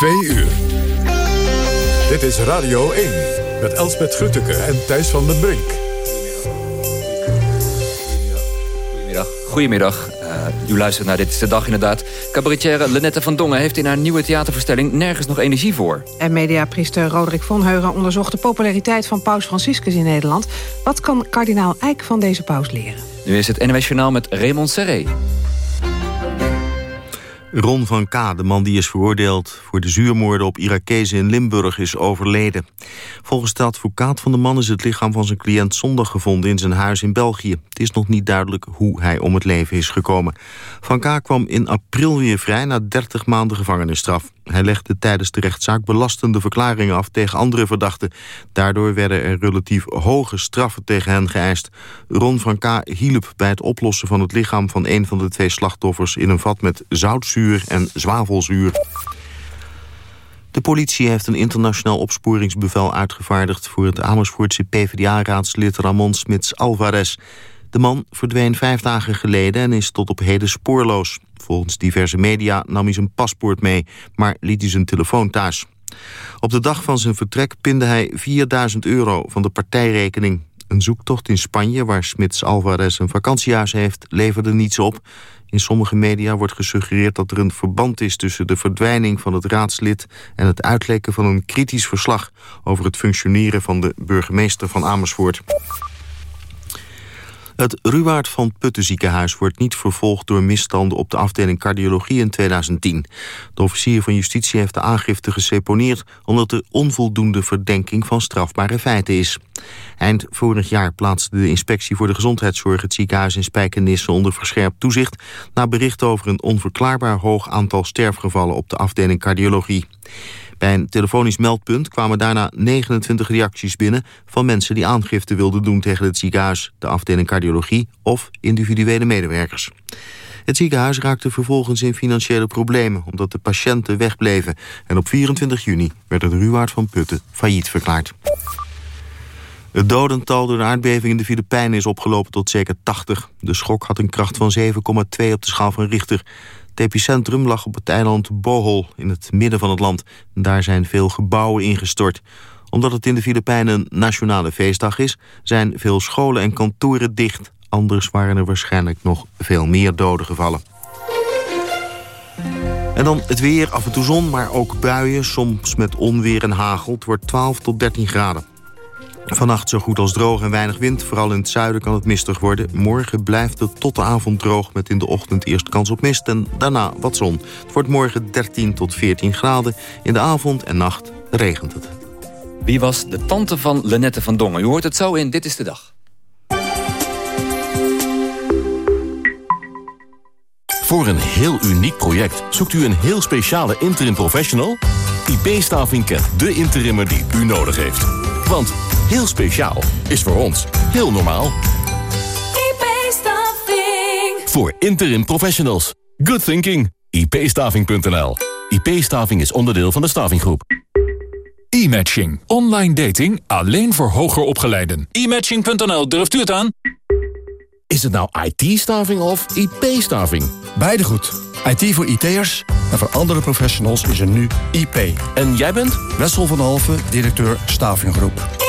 Twee uur. Dit is Radio 1 met Elsbeth Grutteke en Thijs van den Brink. Goedemiddag. Goedemiddag. Uh, u luistert naar Dit is de Dag inderdaad. Cabaretière Lenette van Dongen heeft in haar nieuwe theatervoorstelling nergens nog energie voor. En mediapriester Roderick von Heugen onderzocht de populariteit van paus Franciscus in Nederland. Wat kan kardinaal Eijk van deze paus leren? Nu is het NWS Journaal met Raymond Serré. Ron van K., de man die is veroordeeld voor de zuurmoorden op Irakezen in Limburg, is overleden. Volgens de advocaat van de man is het lichaam van zijn cliënt zondag gevonden in zijn huis in België. Het is nog niet duidelijk hoe hij om het leven is gekomen. Van K. kwam in april weer vrij na 30 maanden gevangenisstraf. Hij legde tijdens de rechtszaak belastende verklaringen af tegen andere verdachten. Daardoor werden er relatief hoge straffen tegen hen geëist. Ron van K. hielp bij het oplossen van het lichaam van een van de twee slachtoffers... in een vat met zoutzuur en zwavelzuur. De politie heeft een internationaal opsporingsbevel uitgevaardigd... voor het Amersfoortse PvdA-raadslid Ramon Smits Alvarez. De man verdween vijf dagen geleden en is tot op heden spoorloos. Volgens diverse media nam hij zijn paspoort mee, maar liet hij zijn telefoon thuis. Op de dag van zijn vertrek pinde hij 4000 euro van de partijrekening. Een zoektocht in Spanje, waar Smits Alvarez een vakantiehuis heeft, leverde niets op. In sommige media wordt gesuggereerd dat er een verband is... tussen de verdwijning van het raadslid en het uitlekken van een kritisch verslag... over het functioneren van de burgemeester van Amersfoort. Het Ruwaard van Putten ziekenhuis wordt niet vervolgd door misstanden op de afdeling cardiologie in 2010. De officier van justitie heeft de aangifte geseponeerd omdat er onvoldoende verdenking van strafbare feiten is. Eind vorig jaar plaatste de inspectie voor de gezondheidszorg het ziekenhuis in Spijkenisse onder verscherpt toezicht na berichten over een onverklaarbaar hoog aantal sterfgevallen op de afdeling cardiologie. Bij een telefonisch meldpunt kwamen daarna 29 reacties binnen... van mensen die aangifte wilden doen tegen het ziekenhuis... de afdeling cardiologie of individuele medewerkers. Het ziekenhuis raakte vervolgens in financiële problemen... omdat de patiënten wegbleven. En op 24 juni werd het Ruwaard van Putten failliet verklaard. Het dodental door de aardbeving in de Filipijnen is opgelopen tot zeker 80. De schok had een kracht van 7,2 op de schaal van Richter. Het epicentrum lag op het eiland Bohol in het midden van het land. Daar zijn veel gebouwen ingestort. Omdat het in de Filipijnen een nationale feestdag is... zijn veel scholen en kantoren dicht. Anders waren er waarschijnlijk nog veel meer doden gevallen. En dan het weer, af en toe zon, maar ook buien, soms met onweer en hagel. Het wordt 12 tot 13 graden. Vannacht zo goed als droog en weinig wind. Vooral in het zuiden kan het mistig worden. Morgen blijft het tot de avond droog met in de ochtend eerst kans op mist... en daarna wat zon. Het wordt morgen 13 tot 14 graden. In de avond en nacht regent het. Wie was de tante van Lenette van Dongen? U hoort het zo in Dit is de Dag. Voor een heel uniek project zoekt u een heel speciale interim professional? IP-staving kent de interimmer die u nodig heeft. Want heel speciaal is voor ons heel normaal. IP-staving. Voor interim professionals. Good thinking. ipstaving.nl IP-staving is onderdeel van de stavinggroep. E-matching. Online dating alleen voor hoger opgeleiden. E-matching.nl, durft u het aan? Is het nou IT-staving of IP-staving? Beide goed. IT voor IT'ers en voor andere professionals is er nu IP. En jij bent? Wessel van Halve, directeur Stavinggroep.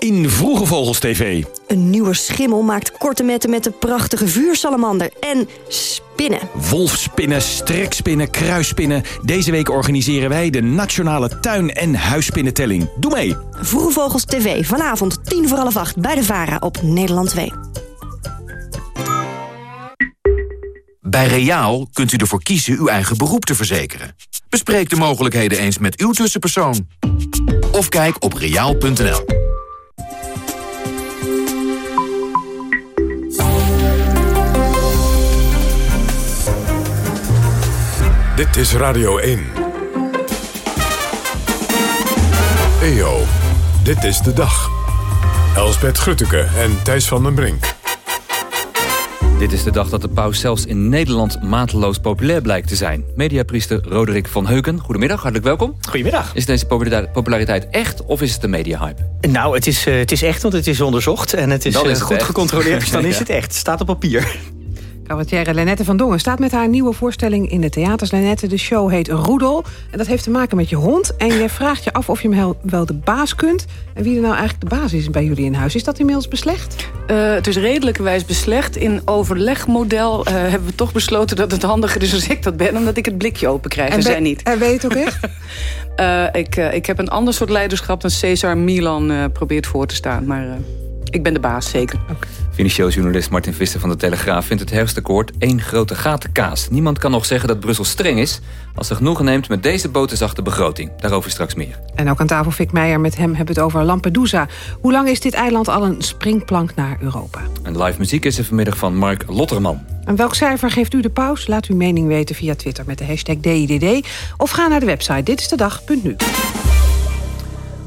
In Vroege Vogels TV. Een nieuwe schimmel maakt korte metten met de prachtige vuursalamander. En spinnen. Wolfspinnen, strekspinnen, kruisspinnen. Deze week organiseren wij de Nationale Tuin- en Huisspinnentelling. Doe mee! Vroege Vogels TV, vanavond tien voor half acht bij de VARA op Nederland 2. Bij Reaal kunt u ervoor kiezen uw eigen beroep te verzekeren. Bespreek de mogelijkheden eens met uw tussenpersoon. Of kijk op reaal.nl. Dit is Radio 1. EO, Dit is de dag. Elsbet Grutteke en Thijs van den Brink. Dit is de dag dat de paus zelfs in Nederland mateloos populair blijkt te zijn. Mediapriester Roderick van Heuken, goedemiddag, hartelijk welkom. Goedemiddag. Is deze populariteit echt of is het een mediahype? Nou, het is, uh, het is echt, want het is onderzocht en het is, Dan is het goed echt. gecontroleerd. Dus dan is Ja. het echt. Het staat op papier. Cabaretière Lenette van Dongen staat met haar nieuwe voorstelling in de theaters. Lenette, de show heet Roedel. En dat heeft te maken met je hond. En je vraagt je af of je hem wel de baas kunt. En wie er nou eigenlijk de baas is bij jullie in huis. Is dat inmiddels beslecht? Eh, het is redelijkerwijs beslecht. In overlegmodel eh, hebben we toch besloten dat het handiger is als ik dat ben... omdat ik het blikje open krijg en, En zij niet. En weet ook echt? Eh, ik, ik heb een ander soort leiderschap dan Cesar Milan probeert voor te staan. Maar ik ben de baas, zeker. Financieel journalist Martin Visser van de Telegraaf vindt het herfstakkoord één grote gatenkaas. Niemand kan nog zeggen dat Brussel streng is als ze genoegen neemt met deze boterzachte begroting. Daarover straks meer. En ook aan tafel Fik Meijer. Met hem hebben we het over Lampedusa. Hoe lang is dit eiland al een springplank naar Europa? En live muziek is er vanmiddag van Mark Lotterman. En welk cijfer geeft u de paus? Laat uw mening weten via Twitter met de hashtag DIDD. Of ga naar de website ditistedag.nu.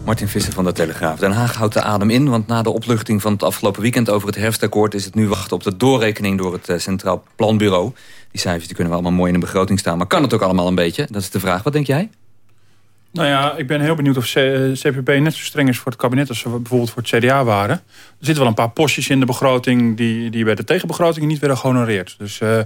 Martin Visser van de Telegraaf. Den Haag houdt de adem in, want na de opluchting van het afgelopen weekend over het herfstakkoord is het nu wachten op de doorrekening door het eh, Centraal Planbureau. Die cijfers die kunnen wel allemaal mooi in de begroting staan, maar kan het ook allemaal een beetje? Dat is de vraag. Wat denk jij? Nou ja, ik ben heel benieuwd of C- eh, CPB net zo streng is voor het kabinet als ze bijvoorbeeld voor het CDA waren. Er zitten wel een paar postjes in de begroting die, die bij de tegenbegrotingen niet werden gehonoreerd. Dus eh,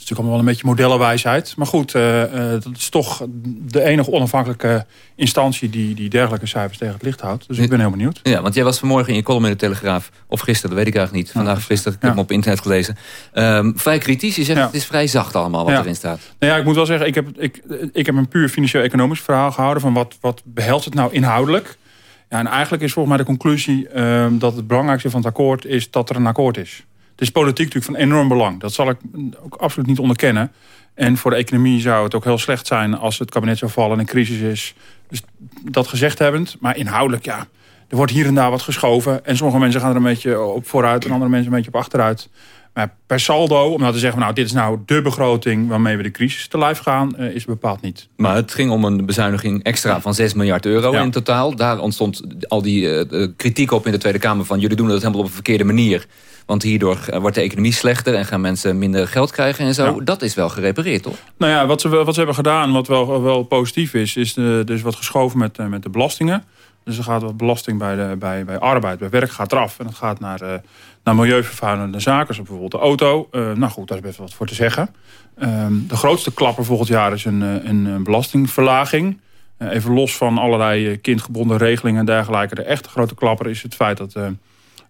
is natuurlijk allemaal wel een beetje modellenwijsheid. Maar goed, eh, eh, dat is toch de enige onafhankelijke instantie die, die dergelijke cijfers tegen het licht houdt. Dus ik ben heel benieuwd. Ja, want jij was vanmorgen in je column in de Telegraaf. Of gisteren, dat weet ik eigenlijk niet. Vandaag gisteren, ik heb hem op internet gelezen. Ehm, vrij kritisch. Je zegt Ja. het is vrij zacht allemaal wat Ja. erin staat. Nou ja, ik moet wel zeggen, ik heb, ik, ik heb een puur financieel-economisch verhaal gehouden... van wat, wat behelst het nou inhoudelijk? Ja, en eigenlijk is volgens mij de conclusie ehm, dat het belangrijkste van het akkoord is dat er een akkoord is. Het is politiek natuurlijk van enorm belang. Dat zal ik ook absoluut niet onderkennen. En voor de economie zou het ook heel slecht zijn als het kabinet zou vallen en een crisis is. Dus dat gezegd hebbend, maar inhoudelijk ja... Er wordt hier en daar wat geschoven. En sommige mensen gaan er een beetje op vooruit... en andere mensen een beetje op achteruit. Maar per saldo, om nou te zeggen... nou, dit is nou de begroting waarmee we de crisis te lijf gaan... eh, is bepaald niet. Maar het ging om een bezuiniging extra van 6 miljard euro Ja. in totaal. Daar ontstond al die eh, eh, kritiek op in de Tweede Kamer van... jullie doen dat helemaal op een verkeerde manier. Want hierdoor eh, wordt de economie slechter... en gaan mensen minder geld krijgen en zo. Ja. Dat is wel gerepareerd, toch? Nou ja, wat ze, wat ze hebben gedaan, wat wel, wel positief is... is de, dus wat geschoven met, eh, met de belastingen. Dus er gaat wat belasting bij, de, bij, bij arbeid, bij werk gaat eraf. En dat gaat naar, naar milieuvervuilende zaken, zoals bijvoorbeeld de auto. Nou goed, daar is best wat voor te zeggen. Ehm, de grootste klapper volgend jaar is een, een, belastingverlaging. Even los van allerlei kindgebonden regelingen en dergelijke. De echte grote klapper is het feit dat...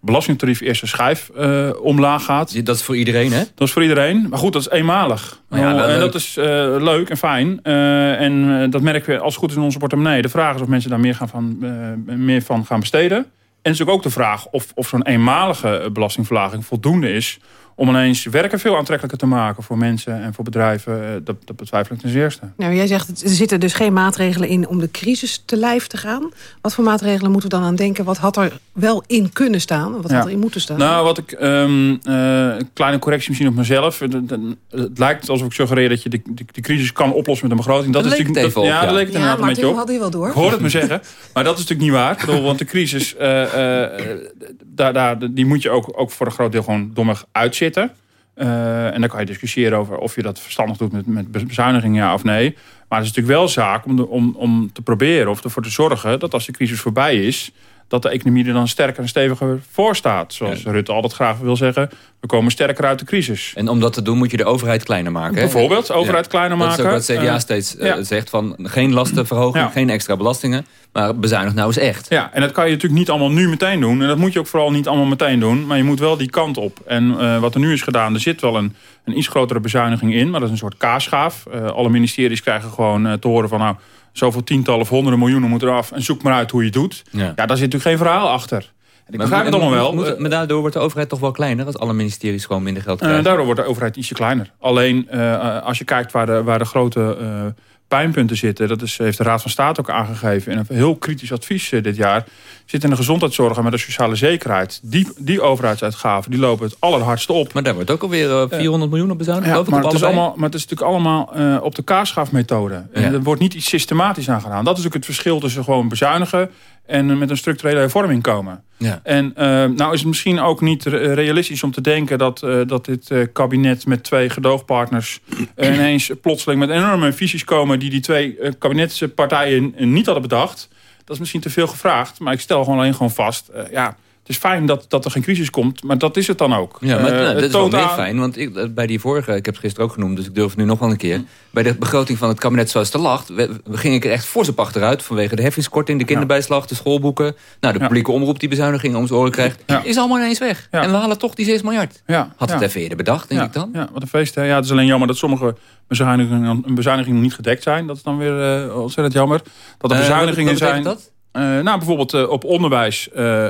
eh, belastingtarief eerste schijf eh, omlaag gaat. Dat is voor iedereen, hè? Dat is voor iedereen. Maar goed, dat is eenmalig. Ja, wel en leuk. dat is eh, leuk en fijn. Eh, en eh, dat merken we als het goed is in onze portemonnee. De vraag is of mensen daar meer, gaan van, eh, meer van gaan besteden. En het is natuurlijk ook de vraag of, of zo'n eenmalige eh, belastingverlaging voldoende is... om ineens werken veel aantrekkelijker te maken voor mensen en voor bedrijven. Eh, dat, dat betwijfel ik ten zeerste. Nou, jij zegt, er zitten dus geen maatregelen in om de crisis te lijf te gaan. Wat voor maatregelen moeten we dan aan denken? Wat had er wel in kunnen staan? Wat Ja. had er in moeten staan? Nou, wat ik, ehm, eh, een kleine correctie misschien op mezelf. Het, het- het lijkt alsof ik suggereer dat je de, de, de crisis kan oplossen met een begroting. Dat is leek het natuurlijk- op, ja, ja. daar leek het ja, inderdaad een Martin, beetje op. had hij wel door. Ik hoor het me zeggen, maar dat is natuurlijk niet waar. Ik bedoel, want de crisis, eh, eh, daar, daar, die moet je ook, ook voor een groot deel gewoon dommig uitzitten. Eh, en dan kan je discussiëren over of je dat verstandig doet met, met bezuinigingen, ja of nee. Maar het is natuurlijk wel zaak om, om, om te proberen of ervoor te zorgen dat als de crisis voorbij is, dat de economie er dan sterker en steviger voor staat. Zoals Rutte altijd graag wil zeggen, we komen sterker uit de crisis. En om dat te doen moet je de overheid kleiner maken. hè? Bijvoorbeeld, de overheid Ja. kleiner Dat is maken. ook wat het CDA Eh, steeds eh, ja. zegt. Van geen lastenverhoging, Ja. geen extra belastingen. Maar bezuinig nou eens echt. Ja, en dat kan je natuurlijk niet allemaal nu meteen doen. En dat moet je ook vooral niet allemaal meteen doen. Maar je moet wel die kant op. En eh, wat er nu is gedaan, er zit wel een, een iets grotere bezuiniging in. Maar dat is een soort kaasschaaf. Alle ministeries krijgen gewoon te horen van... nou, zoveel tientallen of honderden miljoenen moet eraf. En zoek maar uit hoe je het doet. Ja, daar zit natuurlijk geen verhaal achter. Ik begrijp het allemaal wel. Moet- maar daardoor wordt de overheid toch wel kleiner... als alle ministeries gewoon minder geld Eh, krijgen. daardoor wordt de overheid ietsje kleiner. Alleen eh, als je kijkt waar de, waar de grote eh, pijnpunten zitten... dat is, heeft de Raad van State ook aangegeven... in een heel kritisch advies eh, dit jaar... zit in de gezondheidszorg en met de sociale zekerheid. Die, die overheidsuitgaven die lopen het allerhardste op. Maar daar wordt ook alweer eh, 400 miljoen op bezuinigd. Ja, maar, het is allemaal, maar het is natuurlijk allemaal eh, op de kaasschaafmethode. En. Er wordt niet iets systematisch aan gedaan. Dat is ook het verschil tussen gewoon bezuinigen... en met een structurele hervorming komen. Ja. En uh, nou is het misschien ook niet realistisch om te denken dat, uh, dat dit uh, kabinet met twee gedoogpartners ineens plotseling met enorme visies komen die die twee kabinetspartijen niet hadden bedacht. Dat is misschien te veel gevraagd, maar ik stel gewoon alleen gewoon vast. ja, is fijn dat, dat er geen crisis komt, maar dat is het dan ook. Ja, maar nou, dat is wel meer fijn, want ik, bij die vorige, ik heb het gisteren ook genoemd, dus ik durf het nu nog wel een keer. Bij de begroting van het kabinet zoals het lag, we, we gingen er echt fors op achteruit vanwege de heffingskorting, de kinderbijslag, de schoolboeken. Nou, de publieke omroep die bezuiniging om zijn oren krijgt, is allemaal ineens weg. En we halen toch die 6 miljard. Had het even eerder bedacht, denk ik dan. Ja, wat een feest. Hè? Ja, het is alleen jammer dat sommige bezuinigingen, bezuinigingen niet gedekt zijn. Dat is dan weer uh, ontzettend jammer. Dat er bezuinigingen zijn. Dat? Uh, nou, bijvoorbeeld uh, op onderwijs, uh,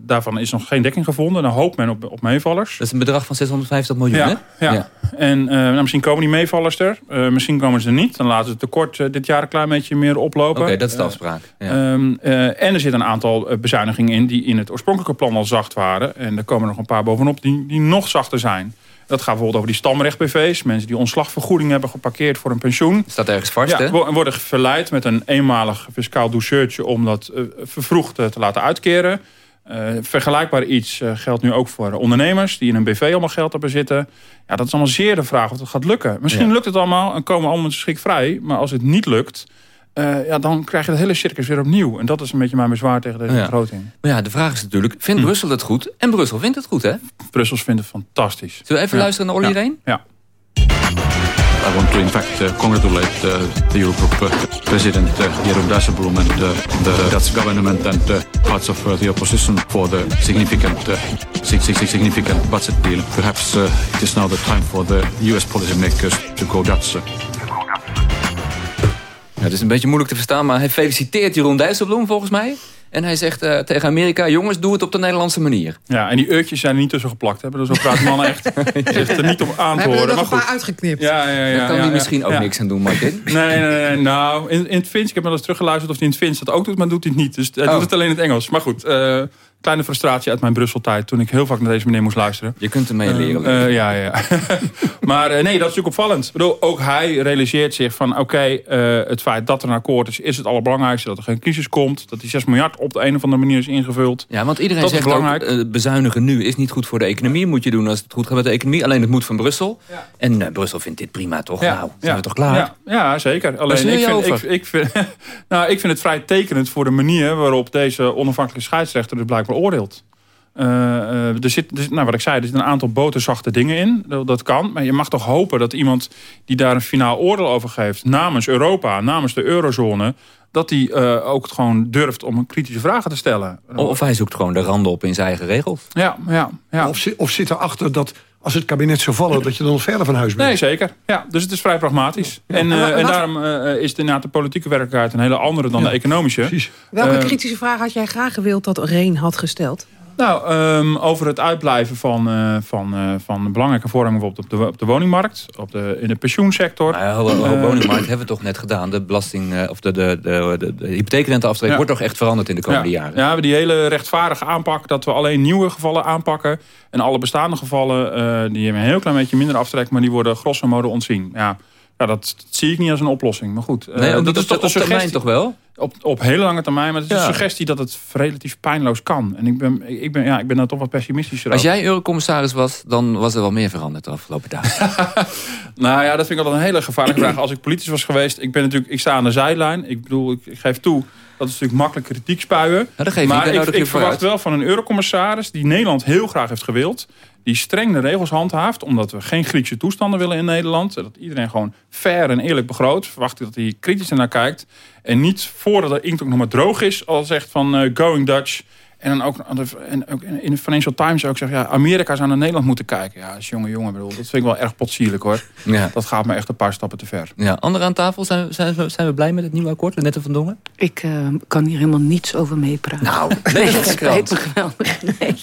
daarvan is nog geen dekking gevonden. Dan hoopt men op, op meevallers. Dat is een bedrag van 650 miljoen, ja, hè? Ja, ja. en nou, misschien komen die meevallers er. misschien komen ze er niet. Dan laten ze het tekort dit jaar een klein beetje meer oplopen. Oké, dat is de afspraak. Ja. Ehm, en er zit een aantal bezuinigingen in die in het oorspronkelijke plan al zacht waren. En er komen nog een paar bovenop die, die nog zachter zijn. Dat gaat bijvoorbeeld over die stamrecht-BV's. Mensen die ontslagvergoeding hebben geparkeerd voor een pensioen. Staat ergens vast, ja, hè? worden verleid met een eenmalig fiscaal douceurtje... om dat uh, vervroegd te laten uitkeren. Uh, vergelijkbaar iets geldt nu ook voor ondernemers... die in een BV allemaal geld hebben zitten. Ja, dat is allemaal zeer de vraag of het gaat lukken. Misschien ja. lukt het allemaal en komen allemaal schik vrij. Maar als het niet lukt... Uh, ja, dan krijg je het hele circus weer opnieuw. En dat is een beetje mijn bezwaar tegen deze ja. begroting. Maar ja, de vraag is natuurlijk, vindt hm. Brussel het goed? En Brussel vindt het goed, hè? Brussel vindt het fantastisch. Zullen we even ja. luisteren naar Olly Reen? Ja. I want to in fact uh, congratulate uh, the Eurogroup uh, President uh, Jeroen Dijsselbloem and uh, the Dutch government and uh, parts of uh, the opposition for the significant, uh, significant budget deal. Perhaps uh, it is now the time for the US policymakers to go Dutch. Ja, het is een beetje moeilijk te verstaan, maar hij feliciteert Jeroen Dijsselbloem volgens mij. En hij zegt uh, tegen Amerika, jongens, doe het op de Nederlandse manier. Ja, en die eurtjes zijn er niet tussen geplakt. Hè? Dus zo praat mannen echt. zegt er niet om aan te horen. We maar goed. goed. uitgeknipt. Ja, ja, ja, Daar kan ja, hij ja, misschien ook ja. niks aan doen, Martin. Nee, nee, nee. Nou, in, in het Fins, ik heb wel eens teruggeluisterd of hij in het Fins dat ook doet, maar doet hij het niet. Dus hij Oh. doet het alleen in het Engels. Maar goed, uh, kleine frustratie uit mijn Brusseltijd toen ik heel vaak naar deze meneer moest luisteren. Je kunt ermee Uh, leren. uh, ja, ja. maar uh, nee, dat is natuurlijk opvallend. Ik bedoel, ook hij realiseert zich van oké, okay, het feit dat er een akkoord is, is het allerbelangrijkste. Dat er geen crisis komt. Dat die 6 miljard op de een of andere manier is ingevuld. Ja, want iedereen dat zegt ook, bezuinigen nu is niet goed voor de economie. Moet je doen als het goed gaat met de economie. Alleen het moet van Brussel. Ja. En Brussel vindt dit prima, toch? Ja. Nou, zijn we toch klaar? Ja, ja zeker. Alleen ik vind, ik, ik, vind, nou, ik vind het vrij tekenend voor de manier waarop deze onafhankelijke scheidsrechter dus blijkbaar oordeelt. Uh, uh, er zit, er zit, nou, wat ik zei, er zitten een aantal boterzachte dingen in. Dat, dat, kan. Maar je mag toch hopen dat iemand die daar een finaal oordeel over geeft... namens Europa, namens de eurozone... dat die uh, ook gewoon durft om kritische vragen te stellen. Of hij zoekt gewoon de randen op in zijn eigen regels. Ja, ja, ja. Of, of zit erachter dat als het kabinet zou vallen... dat je dan verder van huis bent? Nee, zeker. Ja, dus het is vrij pragmatisch. Ja. En, en, en daarom is de, inderdaad de politieke werkelijkheid... een hele andere dan ja, de economische. Precies. Welke kritische vraag had jij graag gewild dat Reen had gesteld? Nou, um, over het uitblijven van, uh, van, uh, van belangrijke bijvoorbeeld op de, op de woningmarkt, op de, in de pensioensector. Nou ho, ho, uh, woningmarkt hebben we toch net gedaan. De belasting of de, de, de, de, de hypotheekrenteaftrek ja. wordt toch echt veranderd in de komende ja. jaren. Ja, we die hele rechtvaardige aanpak dat we alleen nieuwe gevallen aanpakken. En alle bestaande gevallen, die hebben een heel klein beetje minder aftrek, maar die worden grosso modo ontzien. Ja. Ja, dat, dat, zie ik niet als een oplossing. Maar goed, nee, uh, dat is toch op termijn toch wel? Op, op hele lange termijn, maar het is ja. een suggestie dat het relatief pijnloos kan. En ik ben, ik ben, ja, ik ben daar toch wat pessimistischer Als jij eurocommissaris was, dan was er wel meer veranderd de afgelopen dagen. nou ja, dat vind ik altijd een hele gevaarlijke vraag. Als ik politisch was geweest, ik ben natuurlijk, ik sta aan de zijlijn. Ik bedoel, ik, ik geef toe, dat is natuurlijk makkelijk kritiek spuien. Maar ik, ik, ik verwacht wel van een eurocommissaris die Nederland heel graag heeft gewild die streng de regels handhaaft... omdat we geen Griekse toestanden willen in Nederland. Dat iedereen gewoon fair en eerlijk begroot. Verwacht dat hij kritisch naar kijkt. En niet voordat de inkt ook nog maar droog is... al zegt van uh, going Dutch... En dan ook, en ook in de Financial Times ook zeggen... Ja, Amerika zou naar Nederland moeten kijken. Ja, als jonge jongen bedoel, dat vind ik wel erg potsierlijk hoor. Ja. Dat gaat me echt een paar stappen te ver. Ja, anderen aan tafel, zijn, zijn, we, zijn we blij met het nieuwe akkoord? Nette van Dongen? Ik uh, kan hier helemaal niets over meepraten. Nou, nee, dat spijt me geweldig. Nee.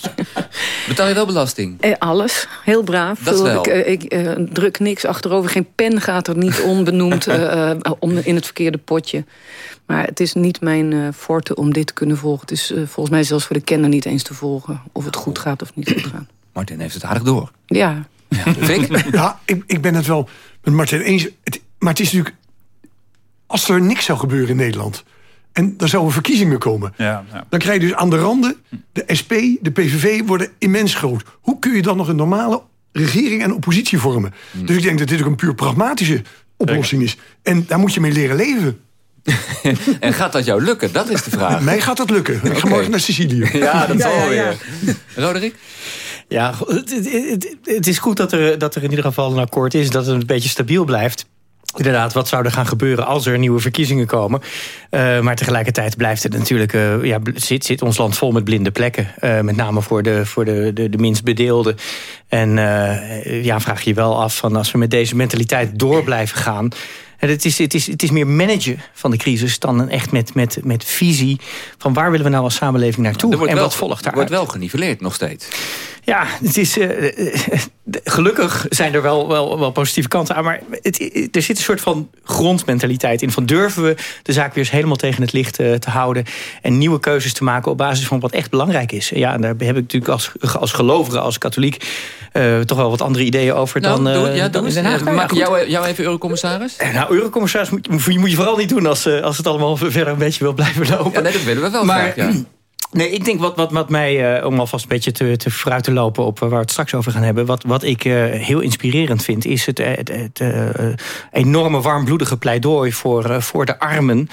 Betaal je wel belasting? Eh, alles, heel braaf. Dat wel. Ik, uh, ik uh, druk niks achterover. Geen pen gaat er niet onbenoemd om in het verkeerde potje. Maar het is niet mijn uh, forte om dit te kunnen volgen. Het is uh, volgens mij zelfs voor de kenner niet eens te volgen... of het goed gaat of niet goed gaat. Martin heeft het aardig door. Ja. ja. Ja, ik, ik ben het wel met Martin eens. Het, maar het is natuurlijk... Als er niks zou gebeuren in Nederland... En dan zouden verkiezingen komen. Ja, ja. Dan krijg je dus aan de randen, de SP, de PVV worden immens groot. Hoe kun je dan nog een normale regering en oppositie vormen? Hmm. Dus ik denk dat dit ook een puur pragmatische oplossing is. En daar moet je mee leren leven. En gaat dat jou lukken? Dat is de vraag. Mij gaat dat lukken. Ik ga morgen naar Sicilië. Ja, dat zal Ja, weer. Roderick? Ja, het, het, het- het is goed dat er, dat er in ieder geval een akkoord is... dat het een beetje stabiel blijft. Inderdaad, wat zou er gaan gebeuren als er nieuwe verkiezingen komen? Eh, maar tegelijkertijd blijft het natuurlijk... eh, ja, zit, zit ons land vol met blinde plekken. Eh, met name voor de, voor de, de, de minst bedeelden. En eh, ja, vraag je je wel af van als we met deze mentaliteit door blijven gaan... Het is, het, is, het is meer managen van de crisis dan echt met, met, met visie... van waar willen we nou als samenleving naartoe en wel, wat volgt Er daaruit. wordt wel geniveleerd nog steeds. Ja, het is, eh, eh, gelukkig zijn er wel, wel, wel positieve kanten aan. Maar het, er zit een soort van grondmentaliteit in. Van durven we de zaak weer eens helemaal tegen het licht eh, te houden. En nieuwe keuzes te maken op basis van wat echt belangrijk is. Ja, en daar heb ik natuurlijk als, als gelovige, als katholiek... eh, toch wel wat andere ideeën over dan, Nou, doe- eh, ja, dan doe in. Den Haag. Goed. jou, jou even eurocommissaris? Eh, Nou, eurocommissaris moet, moet, je- moet je vooral niet doen als, eh, als het allemaal verder een beetje wil blijven lopen. Ja, nee, dat willen we wel Maar, graag, ja. Nee, ik denk wat, wat, wat mij, eh, om alvast een beetje te, te vooruit te lopen op eh, waar we het straks over gaan hebben. Wat, wat ik eh, heel inspirerend vind, is het, het, het enorme warmbloedige pleidooi voor, voor de armen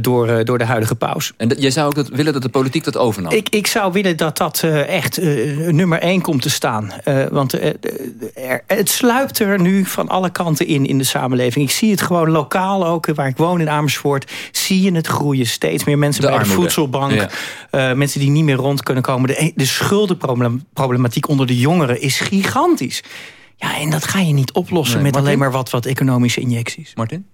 door, door de huidige paus. En jij zou ook dat, willen dat de politiek dat overnam? Ik, ik zou willen dat dat echt nummer één komt te staan. Want er, het sluipt er nu van alle kanten in in de samenleving. Ik zie het gewoon lokaal ook, waar ik woon in Amersfoort... zie je het groeien. Steeds meer mensen De bij armoede. de voedselbank. Ja. Eh, mensen die niet meer rond kunnen komen. De, de schuldenproblematiek onder de jongeren is gigantisch. Ja, en dat ga je niet oplossen Nee, met Martin? alleen maar wat, wat economische injecties. Martin?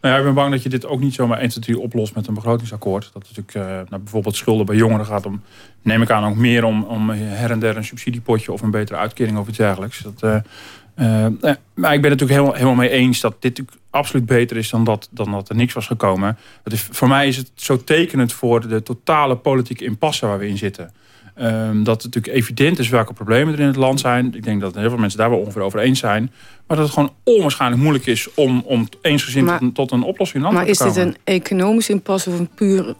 Nou ja, ik ben bang dat je dit ook niet zomaar 1, 2, 3 oplost met een begrotingsakkoord. Dat natuurlijk uh, nou, bijvoorbeeld schulden bij jongeren gaat om, neem ik aan, ook meer om, om her en der een subsidiepotje of een betere uitkering of iets dergelijks. Dat, uh, uh, maar ik ben het natuurlijk helemaal, helemaal mee eens dat dit natuurlijk absoluut beter is dan dat, dan dat er niks was gekomen. Dat is, voor mij is het zo tekenend voor de totale politieke impasse waar we in zitten. Um, dat het natuurlijk evident is welke problemen er in het land zijn. Ik denk dat heel veel mensen daar wel ongeveer over eens zijn. Maar dat het gewoon onwaarschijnlijk moeilijk is om, om eensgezind Maar- tot, tot een oplossing in land Maar te is komen. dit een economisch impasse of een puur...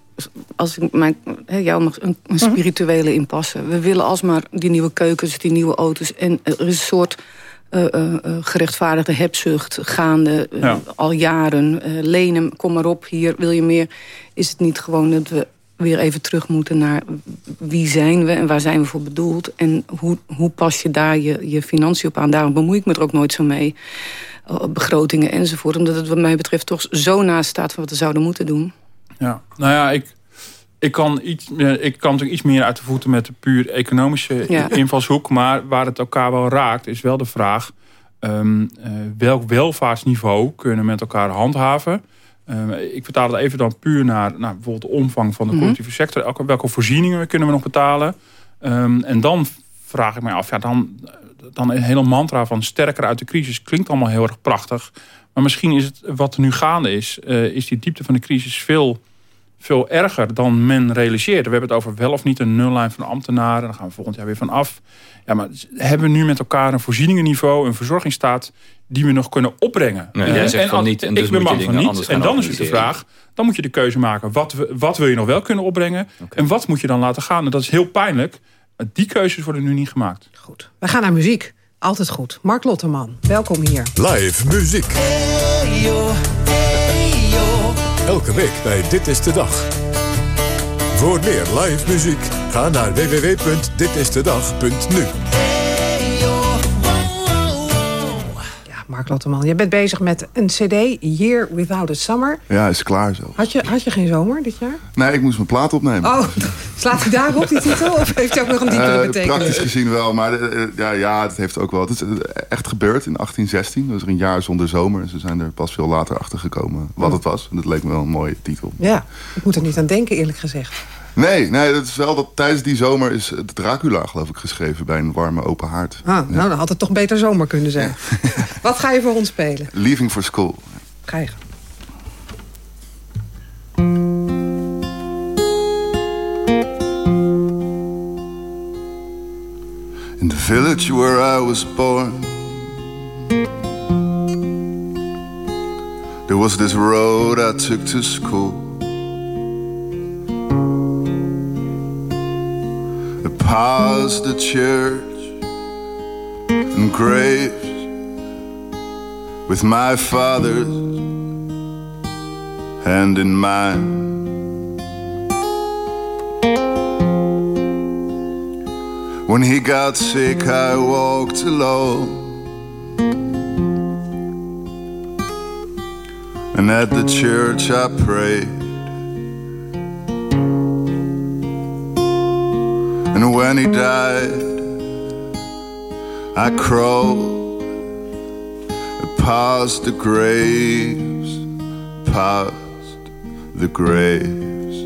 Als ik mijn, hè, jou mag, een, een Mhm. spirituele impasse. We willen alsmaar die nieuwe keukens, die nieuwe auto's. En er is een soort eh, gerechtvaardigde hebzucht gaande Ja. al jaren. Lenen, kom maar op, hier wil je meer. Is het niet gewoon dat we weer even terug moeten naar wie zijn we en waar zijn we voor bedoeld. En hoe, hoe pas je daar je, je financiën op aan. Daarom bemoei ik me er ook nooit zo mee. Begrotingen enzovoort. Omdat het wat mij betreft toch zo naast staat van wat we zouden moeten doen. Ja, nou ja, ik, ik, kan iets, ja, ik kan natuurlijk iets meer uit de voeten met de puur economische Ja. invalshoek. Maar waar het elkaar wel raakt, is wel de vraag... eh, welk welvaartsniveau kunnen we met elkaar handhaven? Ehm, ik vertaal het even dan puur naar nou, bijvoorbeeld de omvang van de Mhm. collectieve sector. Elke, welke voorzieningen kunnen we nog betalen? Ehm, en dan vraag ik me af, ja, dan, dan een hele mantra van sterker uit de crisis klinkt allemaal heel erg prachtig. Maar misschien is het wat er nu gaande is, eh, is die diepte van de crisis veel, veel erger dan men realiseert. We hebben het over wel of niet een nullijn van ambtenaren. Daar gaan we volgend jaar weer van af. Ja, maar hebben we nu met elkaar een voorzieningenniveau, een verzorgingsstaat die we nog kunnen opbrengen? Nee, Eh, jij zegt van als- niet en ik dus ben moet je bang van niet. En dan is het de vraag, dan moet je de keuze maken. Wat, we- wat wil je nog wel kunnen opbrengen? En wat moet je dan laten gaan? En dat is heel pijnlijk. Maar die keuzes worden nu niet gemaakt. We gaan naar muziek. Altijd goed. Mark Lotterman, welkom hier. Live muziek. Elke week bij Dit is de Dag. Voor meer live muziek ga naar www.ditistedag.nu. Mark Lotterman, je bent bezig met een cd, Year Without a Summer. Ja, is klaar zo. Had je, had je geen zomer dit jaar? Nee, ik moest mijn plaat opnemen. Oh, slaat hij daarop die titel? Of heeft hij ook nog een diepere Eh, betekenis? praktisch gezien wel, maar eh, eh, ja, ja, het heeft ook wel. Het is echt gebeurd in 1816. Dat is er een jaar zonder zomer. En ze zijn er pas veel later achter gekomen wat het was. En dat leek me wel een mooie titel. Ja, ik moet er niet aan denken eerlijk gezegd. Nee, nee, dat is wel dat tijdens die zomer is Dracula geloof ik geschreven bij een warme open haard. Ah, nou, dan had het toch beter zomer kunnen zijn. Wat ga je voor ons spelen? Leaving for School. Ga je gang. In the village where I was born, there was this road I took to school. Past the church and graves with my father's hand in mine. When he got sick, I walked alone. And at the church, I prayed. And when he died, I crawled past the graves, past the graves.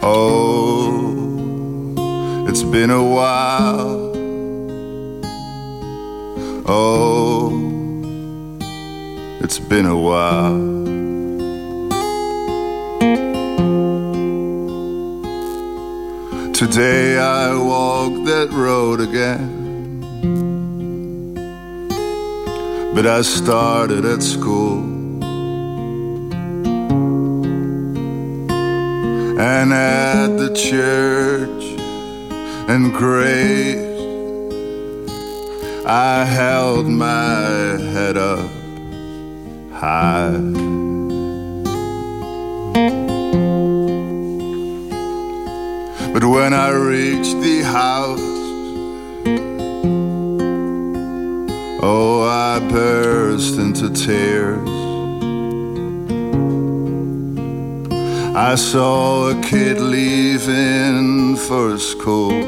Oh, it's been a while. Oh, it's been a while. Today I walk that road again. But I started at school. And at the church and grace, I held my head up high. But when I reached the house, oh, I burst into tears. I saw a kid leaving for school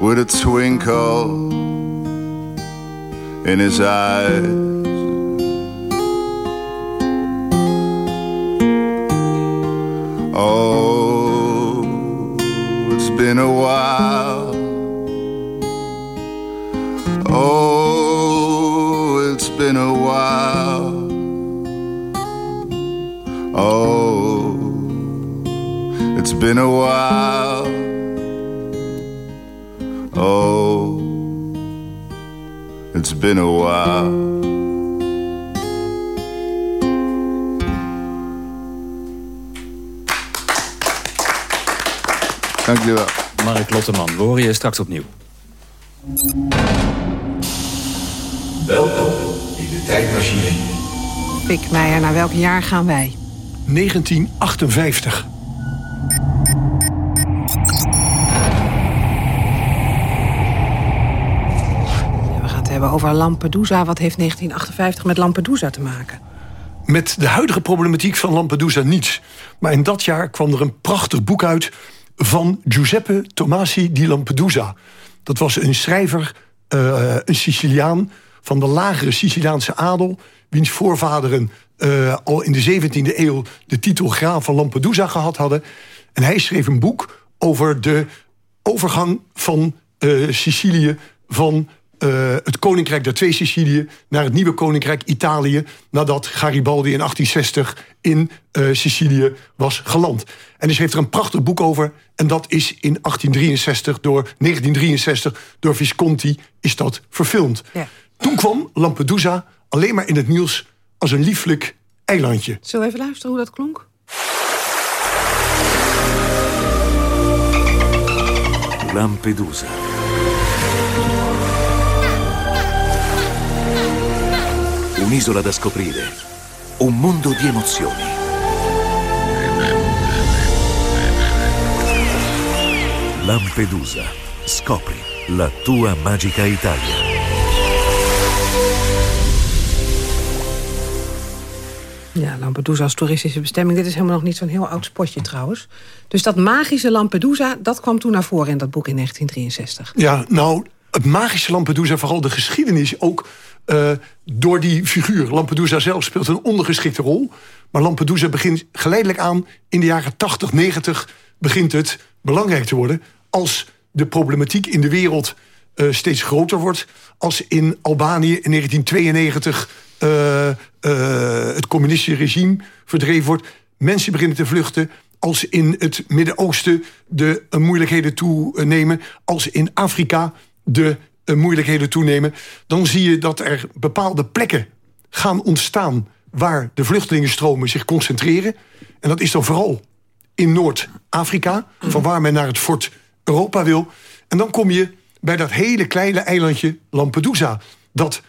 with a twinkle in his eyes. Been a while. Oh, it's been a while. Oh, it's been a while. Oh, it's been a while. Dankjewel. Mark Lotteman, we horen je straks opnieuw. Welkom in de tijdmachine. Pik Meijer, naar welk jaar gaan wij? 1958. We gaan het hebben over Lampedusa. Wat heeft 1958 met Lampedusa te maken? Met de huidige problematiek van Lampedusa niets. Maar in dat jaar kwam er een prachtig boek uit... van Giuseppe Tomasi di Lampedusa. Dat was een schrijver, uh, een Siciliaan... van de lagere Siciliaanse adel... wiens voorvaderen uh, al in de 17e eeuw... de titel graaf van Lampedusa gehad hadden. En hij schreef een boek over de overgang van uh, Sicilië... van uh, het Koninkrijk der Twee Sicilië... naar het nieuwe Koninkrijk Italië... nadat Garibaldi in 1860 in uh, Sicilië was geland. En dus heeft er een prachtig boek over... en dat is in 1863 door, 1963 door Visconti is dat verfilmd. Ja. Toen kwam Lampedusa alleen maar in het nieuws... als een lieflijk eilandje. Zullen we even luisteren hoe dat klonk? Lampedusa. Un'isola da scoprire. Un mondo di emozioni. Lampedusa. Scopri la tua magica Italia. Ja, Lampedusa als toeristische bestemming. Dit is helemaal nog niet zo'n heel oud spotje trouwens. Dus dat magische Lampedusa, dat kwam toen naar voren in dat boek in 1963. Ja, nou, het magische Lampedusa, vooral de geschiedenis ook... Uh, door die figuur. Lampedusa zelf speelt een ondergeschikte rol. Maar Lampedusa begint geleidelijk aan... in de jaren 80, 90 begint het belangrijk te worden... als de problematiek in de wereld uh, steeds groter wordt. Als in Albanië in 1992 uh, het communistische regime verdreven wordt. Mensen beginnen te vluchten. Als in het Midden-Oosten de moeilijkheden toenemen. Als in Afrika de moeilijkheden toenemen... dan zie je dat er bepaalde plekken gaan ontstaan... waar de vluchtelingenstromen zich concentreren. En dat is dan vooral in Noord-Afrika, van waar men naar het fort Europa wil. En dan kom je bij dat hele kleine eilandje Lampedusa, dat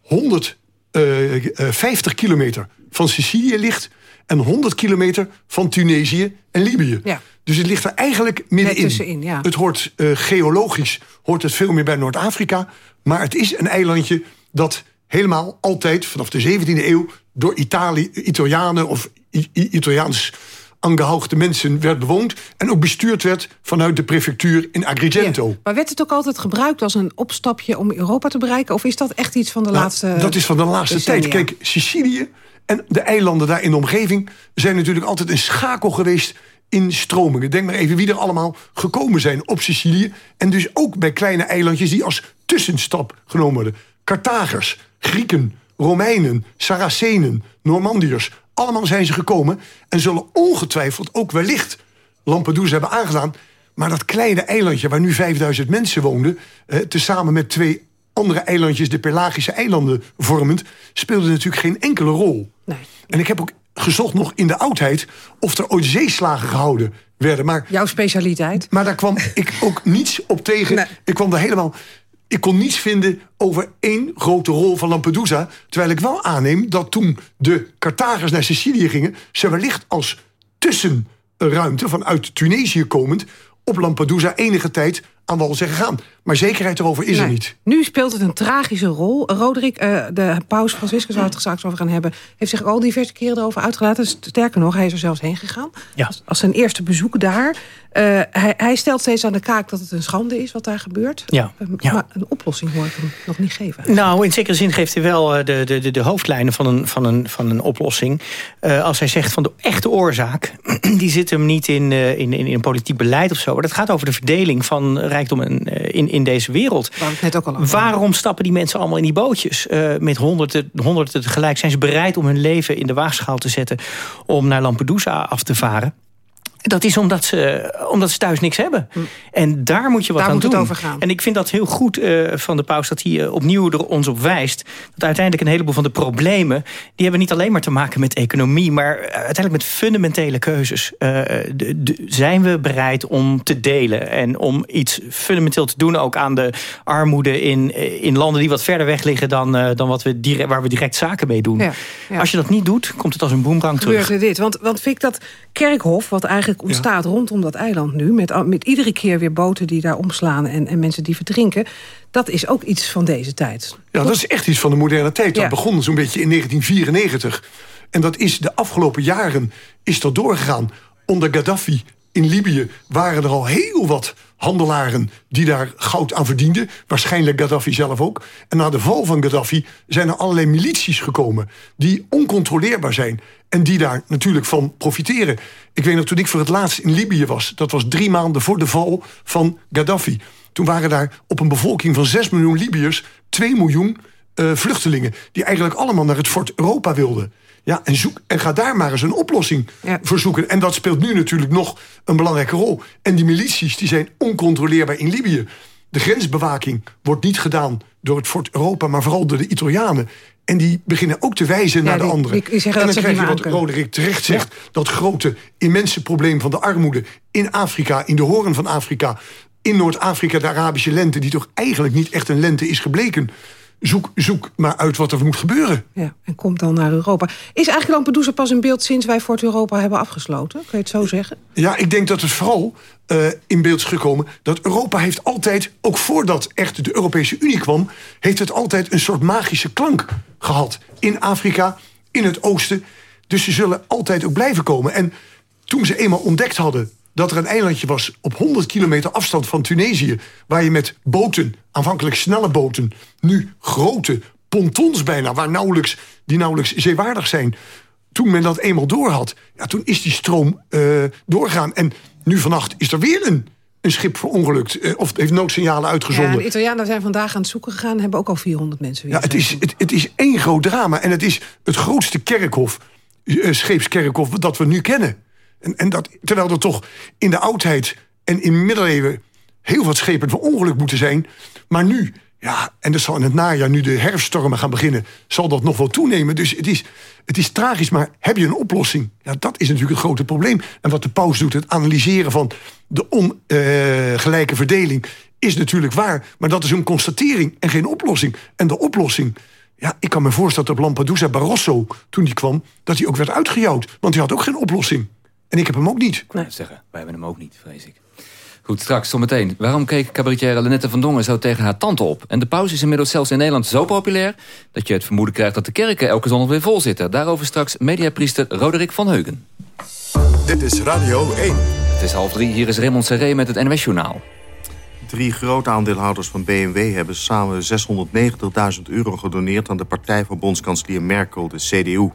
150 kilometer van Sicilië ligt en 100 kilometer van Tunesië en Libië. Ja. Dus het ligt er eigenlijk middenin. tussenin, ja. Het hoort eh, geologisch hoort het veel meer bij Noord-Afrika, maar het is een eilandje dat helemaal altijd vanaf de 17e eeuw door Italië, Italianen of I- I- Italiaans aangehoogde mensen werd bewoond en ook bestuurd werd vanuit de prefectuur in Agrigento. Maar werd het ook altijd gebruikt als een opstapje om Europa te bereiken? Of is dat echt iets van de Nou, laatste dat is van de laatste decennia? tijd. Kijk, Sicilië en de eilanden daar in de omgeving... zijn natuurlijk altijd een schakel geweest in stromingen. Denk maar even wie er allemaal gekomen zijn op Sicilië. En dus ook bij kleine eilandjes die als tussenstap genomen worden. Carthagers, Grieken, Romeinen, Saracenen, Normandiërs. Allemaal zijn ze gekomen en zullen ongetwijfeld ook wellicht Lampedusa hebben aangedaan. Maar dat kleine eilandje waar nu 5000 mensen woonden... Eh, tezamen met twee andere eilandjes, de Pelagische eilanden vormend... speelde natuurlijk geen enkele rol. En ik heb ook gezocht nog in de oudheid... of er ooit zeeslagen gehouden werden. Maar, Jouw specialiteit. maar daar kwam ik ook niets op tegen. Ik kwam daar helemaal... Ik kon niets vinden over één grote rol van Lampedusa. Terwijl ik wel aanneem dat toen de Carthagers naar Sicilië gingen... ze wellicht als tussenruimte vanuit Tunesië komend... op Lampedusa enige tijd aan wal zijn gegaan. Maar zekerheid erover is er niet. Nu speelt het een tragische rol. Roderick, eh, de paus Franciscus, waar we het straks over gaan hebben... heeft zich al diverse keren erover uitgelaten. Sterker nog, hij is er zelfs heen gegaan. Als, als zijn eerste bezoek daar. Eh, hij, hij stelt steeds aan de kaak dat het een schande is wat daar gebeurt. Ja, Eh, ja. Maar een oplossing hoor ik hem nog niet geven. Nou, in zekere zin geeft hij wel eh, de, de, de, de hoofdlijnen van een, van een, van een oplossing. Eh, als hij zegt van de echte oorzaak... die zit hem niet in, eh, in, in, in politiek beleid of zo. Maar dat gaat over de verdeling van rijkdom in, eh, in, in deze wereld. Net ook al Waarom stappen die mensen allemaal in die bootjes? Eh, met honderden, honderden tegelijk zijn ze bereid om hun leven in de waagschaal te zetten... om naar Lampedusa af te varen. Dat is omdat ze, omdat ze thuis niks hebben. En daar moet je wat Daar aan moet het doen. over gaan. En ik vind dat heel goed eh, van de paus dat hij eh, opnieuw er ons op wijst. Dat uiteindelijk een heleboel van de problemen... die hebben niet alleen maar te maken met economie... maar eh, uiteindelijk met fundamentele keuzes. De- de- zijn we bereid om te delen... en om iets fundamenteel te doen ook aan de armoede... in, in landen die wat verder weg liggen dan, dan wat we direct, waar we direct zaken mee doen. Ja, ja. Als je dat niet doet, komt het als een boemerang terug. gebeurt er dit. Want, want vind ik dat kerkhof, wat eigenlijk ontstaat rondom dat eiland nu... Met, met iedere keer weer boten die daar omslaan en, en mensen die verdrinken... dat is ook iets van deze tijd. Ja, dat is echt iets van de moderne tijd. Dat Ja. begon zo'n beetje in 1994. En dat is de afgelopen jaren is dat doorgegaan. Onder Gaddafi in Libië waren er al heel wat handelaren... die daar goud aan verdienden. Waarschijnlijk Gaddafi zelf ook. En na de val van Gaddafi zijn er allerlei milities gekomen... die oncontroleerbaar zijn en die daar natuurlijk van profiteren. Ik weet nog, toen ik voor het laatst in Libië was... dat was drie maanden voor de val van Gaddafi... Toen waren daar op een bevolking van 6 miljoen Libiërs 2 miljoen eh, vluchtelingen. Die eigenlijk allemaal naar het fort Europa wilden. Ja, en, zoek, en ga daar maar eens een oplossing voor zoeken. En dat speelt nu natuurlijk nog een belangrijke rol. En die milities die zijn oncontroleerbaar in Libië. De grensbewaking wordt niet gedaan door het fort Europa... maar vooral door de Italianen. En die beginnen ook te wijzen Ja, naar de die- anderen. die- en dan krijg je wat. Roderick terecht zegt... dat grote, immense probleem van de armoede in Afrika... in de horen van Afrika, in Noord-Afrika... de Arabische lente, die toch eigenlijk niet echt een lente is gebleken... Zoek, zoek maar uit wat er moet gebeuren. Ja, en komt dan naar Europa. Is eigenlijk Lampedusa pas in beeld sinds wij Fort Europa hebben afgesloten? Kun je het zo zeggen? Ja, ik denk dat het vooral eh, in beeld is gekomen... dat Europa heeft altijd, ook voordat echt de Europese Unie kwam... heeft het altijd een soort magische klank gehad. In Afrika, in het oosten. Dus ze zullen altijd ook blijven komen. En toen ze eenmaal ontdekt hadden dat er een eilandje was... op 100 kilometer afstand van Tunesië... waar je met boten, aanvankelijk snelle boten... nu grote pontons bijna, waar nauwelijks, die nauwelijks zeewaardig zijn... toen men dat eenmaal door had, ja, toen is die stroom eh, doorgaan. En nu vannacht is er weer een, een schip verongelukt. eh, of heeft noodsignalen Ja, uitgezonden. de Italianen zijn vandaag aan het zoeken gegaan... en hebben ook al 400 mensen weer. Ja, het is, het, het is één groot drama. En het is het grootste kerkhof, eh, scheepskerkhof, dat we nu kennen. En, en dat, terwijl er toch in de oudheid en in middeleeuwen... heel wat schepen van ongeluk moeten zijn. Maar nu Ja, en dat zal in het najaar, nu de herfststormen gaan beginnen... zal dat nog wel toenemen. Dus het is, het is tragisch, maar heb je een oplossing? Ja, dat is natuurlijk het grote probleem. En wat de paus doet, het analyseren van de ongelijke verdeling... is natuurlijk waar, maar dat is een constatering en geen oplossing. En de oplossing... Ja, ik kan me voorstellen dat op Lampedusa Barroso, toen die kwam... dat hij ook werd uitgejouwd, want hij had ook geen oplossing. En ik heb hem ook niet. Nee. Zeggen, wij hebben hem ook niet, vrees ik. Goed, straks zometeen. Waarom keek cabaretière Lenette van Dongen zo tegen haar tante op? En de pauze is inmiddels zelfs in Nederland zo populair... dat je het vermoeden krijgt dat de kerken elke zondag weer vol zitten. Daarover straks mediapriester Roderick van Heugen. Dit is Radio 1. Het is half drie, hier is Raymond Serré met het NWS Journaal. Drie grote aandeelhouders van BMW hebben samen 690.000 euro gedoneerd... aan de partij van bondskanselier Merkel, de CDU.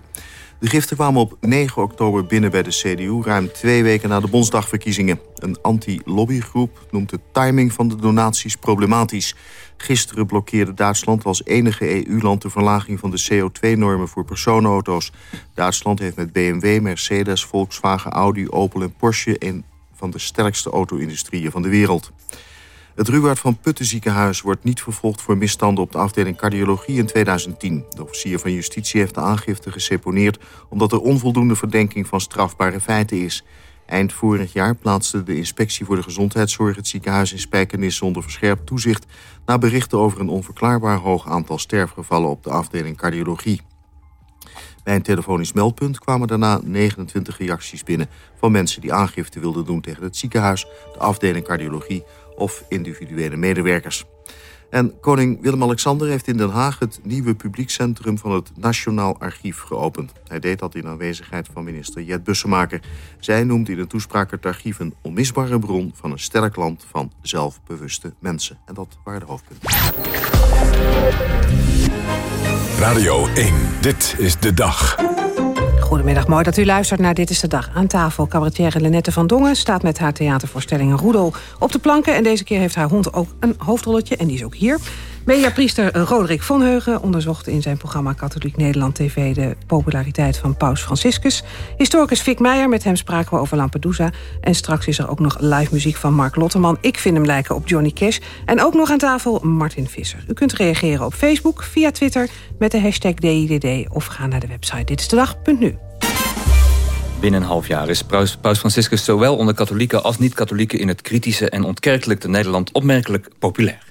De giften kwamen op 9 oktober binnen bij de CDU... ruim twee weken na de Bondsdagverkiezingen. Een anti-lobbygroep noemt de timing van de donaties problematisch. Gisteren blokkeerde Duitsland als enige EU-land... de verlaging van de CO2-normen voor personenauto's. Duitsland heeft met BMW, Mercedes, Volkswagen, Audi, Opel en Porsche... een van de sterkste auto-industrieën van de wereld. Het Ruwaard van Putten ziekenhuis wordt niet vervolgd voor misstanden op de afdeling cardiologie in 2010. De officier van justitie heeft de aangifte geseponeerd omdat er onvoldoende verdenking van strafbare feiten is. Eind vorig jaar plaatste de inspectie voor de gezondheidszorg het ziekenhuis in Spijkenisse onder verscherpt toezicht na berichten over een onverklaarbaar hoog aantal sterfgevallen op de afdeling cardiologie. Bij een telefonisch meldpunt kwamen daarna 29 reacties binnen... van mensen die aangifte wilden doen tegen het ziekenhuis... de afdeling cardiologie of individuele medewerkers. En koning Willem-Alexander heeft in Den Haag het nieuwe publiekcentrum van het Nationaal Archief geopend. Hij deed dat in aanwezigheid van minister Jet Bussemaker. Zij noemde in een toespraak het archief een onmisbare bron van een sterk land van zelfbewuste mensen. En dat waren de hoofdpunten. Radio 1, dit is de dag. Goedemiddag, mooi dat u luistert naar Dit is de Dag. Aan tafel cabaretière Lenette van Dongen staat met haar theatervoorstelling Roedel op de planken. En deze keer heeft haar hond ook een hoofdrolletje en die is ook hier. Mediapriester Roderick van Heugen onderzocht in zijn programma Katholiek Nederland TV... de populariteit van paus Franciscus. Historicus Fik Meijer, met hem spraken we over Lampedusa. En straks is er ook nog live muziek van Mark Lotteman. Ik vind hem lijken op Johnny Cash. En ook nog aan tafel Martin Visser. U kunt reageren op Facebook, via Twitter met de hashtag DIDD... of ga naar de website ditstedag.nu. Binnen een half jaar is Paus Franciscus zowel onder katholieken als niet-katholieken... in het kritische en ontkerkelijke Nederland opmerkelijk populair.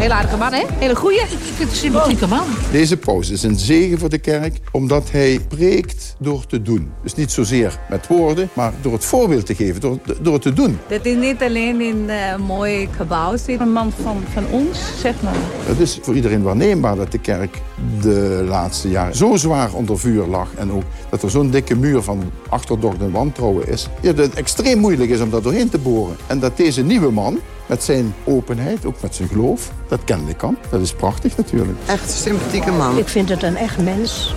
Heel aardige man, hè? Hele goeie. Ik vind het een sympathieke man. Deze paus is een zegen voor de kerk, omdat hij preekt door te doen. Dus niet zozeer met woorden, maar door het voorbeeld te geven, door, door het te doen. Dat is niet alleen in uh, mooie gebouw zit. Een man van, van ons, zeg maar. Het is voor iedereen waarneembaar dat de kerk de laatste jaren zo zwaar onder vuur lag. En ook dat er zo'n dikke muur van achterdocht en wantrouwen is. Dat het extreem moeilijk is om daar doorheen te boren. En dat deze nieuwe man met zijn openheid, ook met zijn geloof, dat kennelijk kan. Dat is prachtig natuurlijk. Echt een sympathieke man. Ik vind het een echt mens.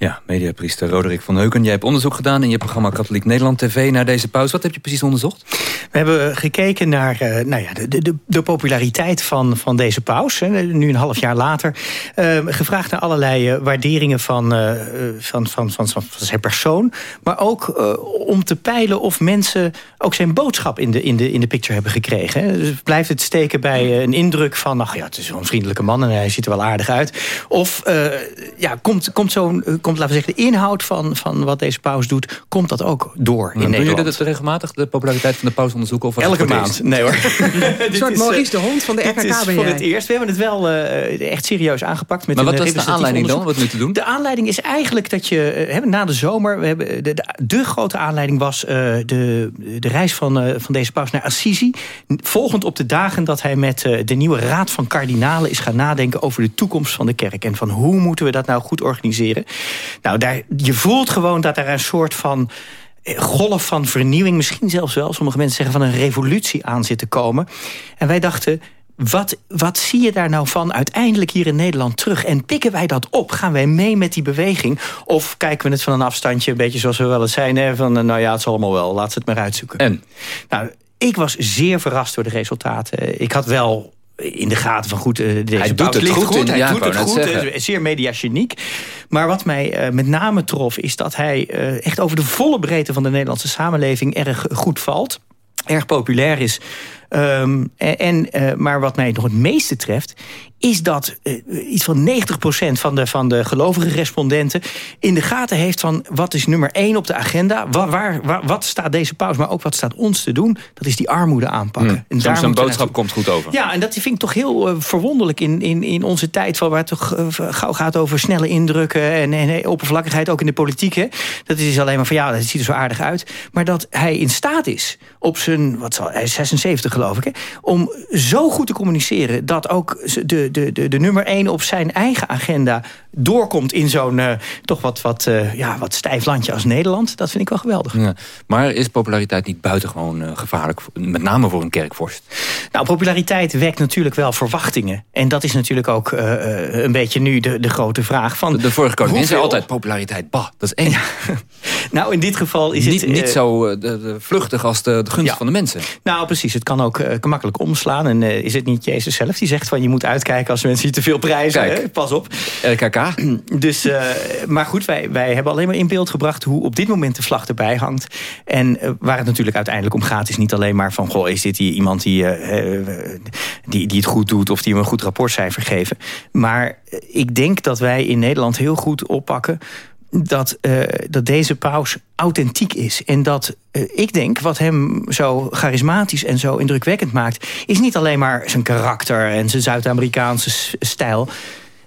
Ja, mediapriester Roderick van Heuken. Jij hebt onderzoek gedaan in je programma Katholiek Nederland TV... naar deze pauze. Wat heb je precies onderzocht? We hebben gekeken naar uh, nou ja, de, de, de, populariteit van, van deze paus. Hè, nu een half jaar later. Uh, gevraagd naar allerlei uh, waarderingen van, van, van, van, van, zijn persoon. Maar ook om te peilen of mensen ook zijn boodschap in de, in de, in de picture hebben gekregen. Dus blijft het steken bij een indruk van... ach ja, het is een vriendelijke man en hij ziet er wel aardig uit. Of ja, komt, komt zo'n komt, laten we zeggen, de inhoud van, van wat deze paus doet... komt dat ook door in Doen Nederland. jullie dat regelmatig, de populariteit van de paus onderzoeken? Of Elke maand. eerst? Nee hoor. Een soort Maurice de Hond van de RKK Dit is ben voor het eerst. We hebben het wel eh, echt serieus aangepakt. Met Maar wat was de aanleiding dan, wat nu te doen? De aanleiding is eigenlijk dat je... eh, na de zomer... We hebben, de, de, de grote aanleiding was eh, de, de reis van, eh, van deze paus naar Assisi. Volgend op de dagen dat hij met eh, de nieuwe raad van kardinalen... is gaan nadenken over de toekomst van de kerk. En van hoe moeten we dat nou goed organiseren. Nou, daar, je voelt gewoon dat er een soort van eh, golf van vernieuwing... misschien zelfs wel, sommige mensen zeggen van een revolutie aan zit te komen. En wij dachten... Wat, wat zie je daar nou van uiteindelijk hier in Nederland terug? En pikken wij dat op? Gaan wij mee met die beweging? Of kijken we het van een afstandje, een beetje zoals we wel eens zijn... Hè? van eh, nou ja, het zal allemaal wel, laat ze het maar uitzoeken. En? Nou, ik was zeer verrast door de resultaten. Ik had wel in de gaten van goed, eh, deze Hij doet het goed hij ja, doet het goed, zeggen. eh, zeer mediageniek. Maar wat mij eh, met name trof is dat hij echt over de volle breedte van de Nederlandse samenleving erg goed valt. Erg populair is Ehm, en, en maar wat mij nog het meeste treft is dat uh, iets van 90% van de, van de gelovige respondenten... in de gaten heeft van wat is nummer 1 op de agenda... Waar, waar, wat staat deze paus, maar ook wat staat ons te doen... dat is die armoede aanpakken. Hmm. En Zo'n boodschap komt goed over. Ja, en dat vind ik toch heel uh, verwonderlijk in, in, in onze tijd... waar het toch uh, gauw gaat over snelle indrukken en, en oppervlakkigheid... ook in de politiek. Hè. Dat is alleen maar van ja, dat ziet er zo aardig uit. Maar dat hij in staat is op zijn, wat zal hij, 76 geloof om zo goed te communiceren dat ook de de, de, de nummer één op zijn eigen agenda doorkomt in zo'n uh, toch wat, wat, uh, ja, wat stijf landje als Nederland. Dat vind ik wel geweldig. Ja. Maar is populariteit niet buitengewoon uh, gevaarlijk, met name voor een kerkvorst? Nou, populariteit wekt natuurlijk wel verwachtingen. En dat is natuurlijk ook een beetje nu de, de grote vraag. Van de, de vorige koningin zei altijd populariteit, bah, dat is één. nou, in dit geval is niet, het... Niet zo de, vluchtig als de, gunst ja. van de mensen. Nou, precies. Het kan ook gemakkelijk omslaan. En is het niet Jezus zelf die zegt van je moet uitkijken als mensen je te veel prijzen. Hè? Pas op. RKK. Dus, maar goed, wij, wij hebben alleen maar in beeld gebracht... hoe op dit moment de vlag erbij hangt. En waar het natuurlijk uiteindelijk om gaat... is niet alleen maar van, goh, is dit hier iemand die, uh, die, die het goed doet... of die hem een goed rapportcijfer geven. Maar ik denk dat wij in Nederland heel goed oppakken dat, uh, dat deze paus authentiek is. En dat uh, ik denk, wat hem zo charismatisch en zo indrukwekkend maakt... is niet alleen maar zijn karakter en zijn Zuid-Amerikaanse stijl...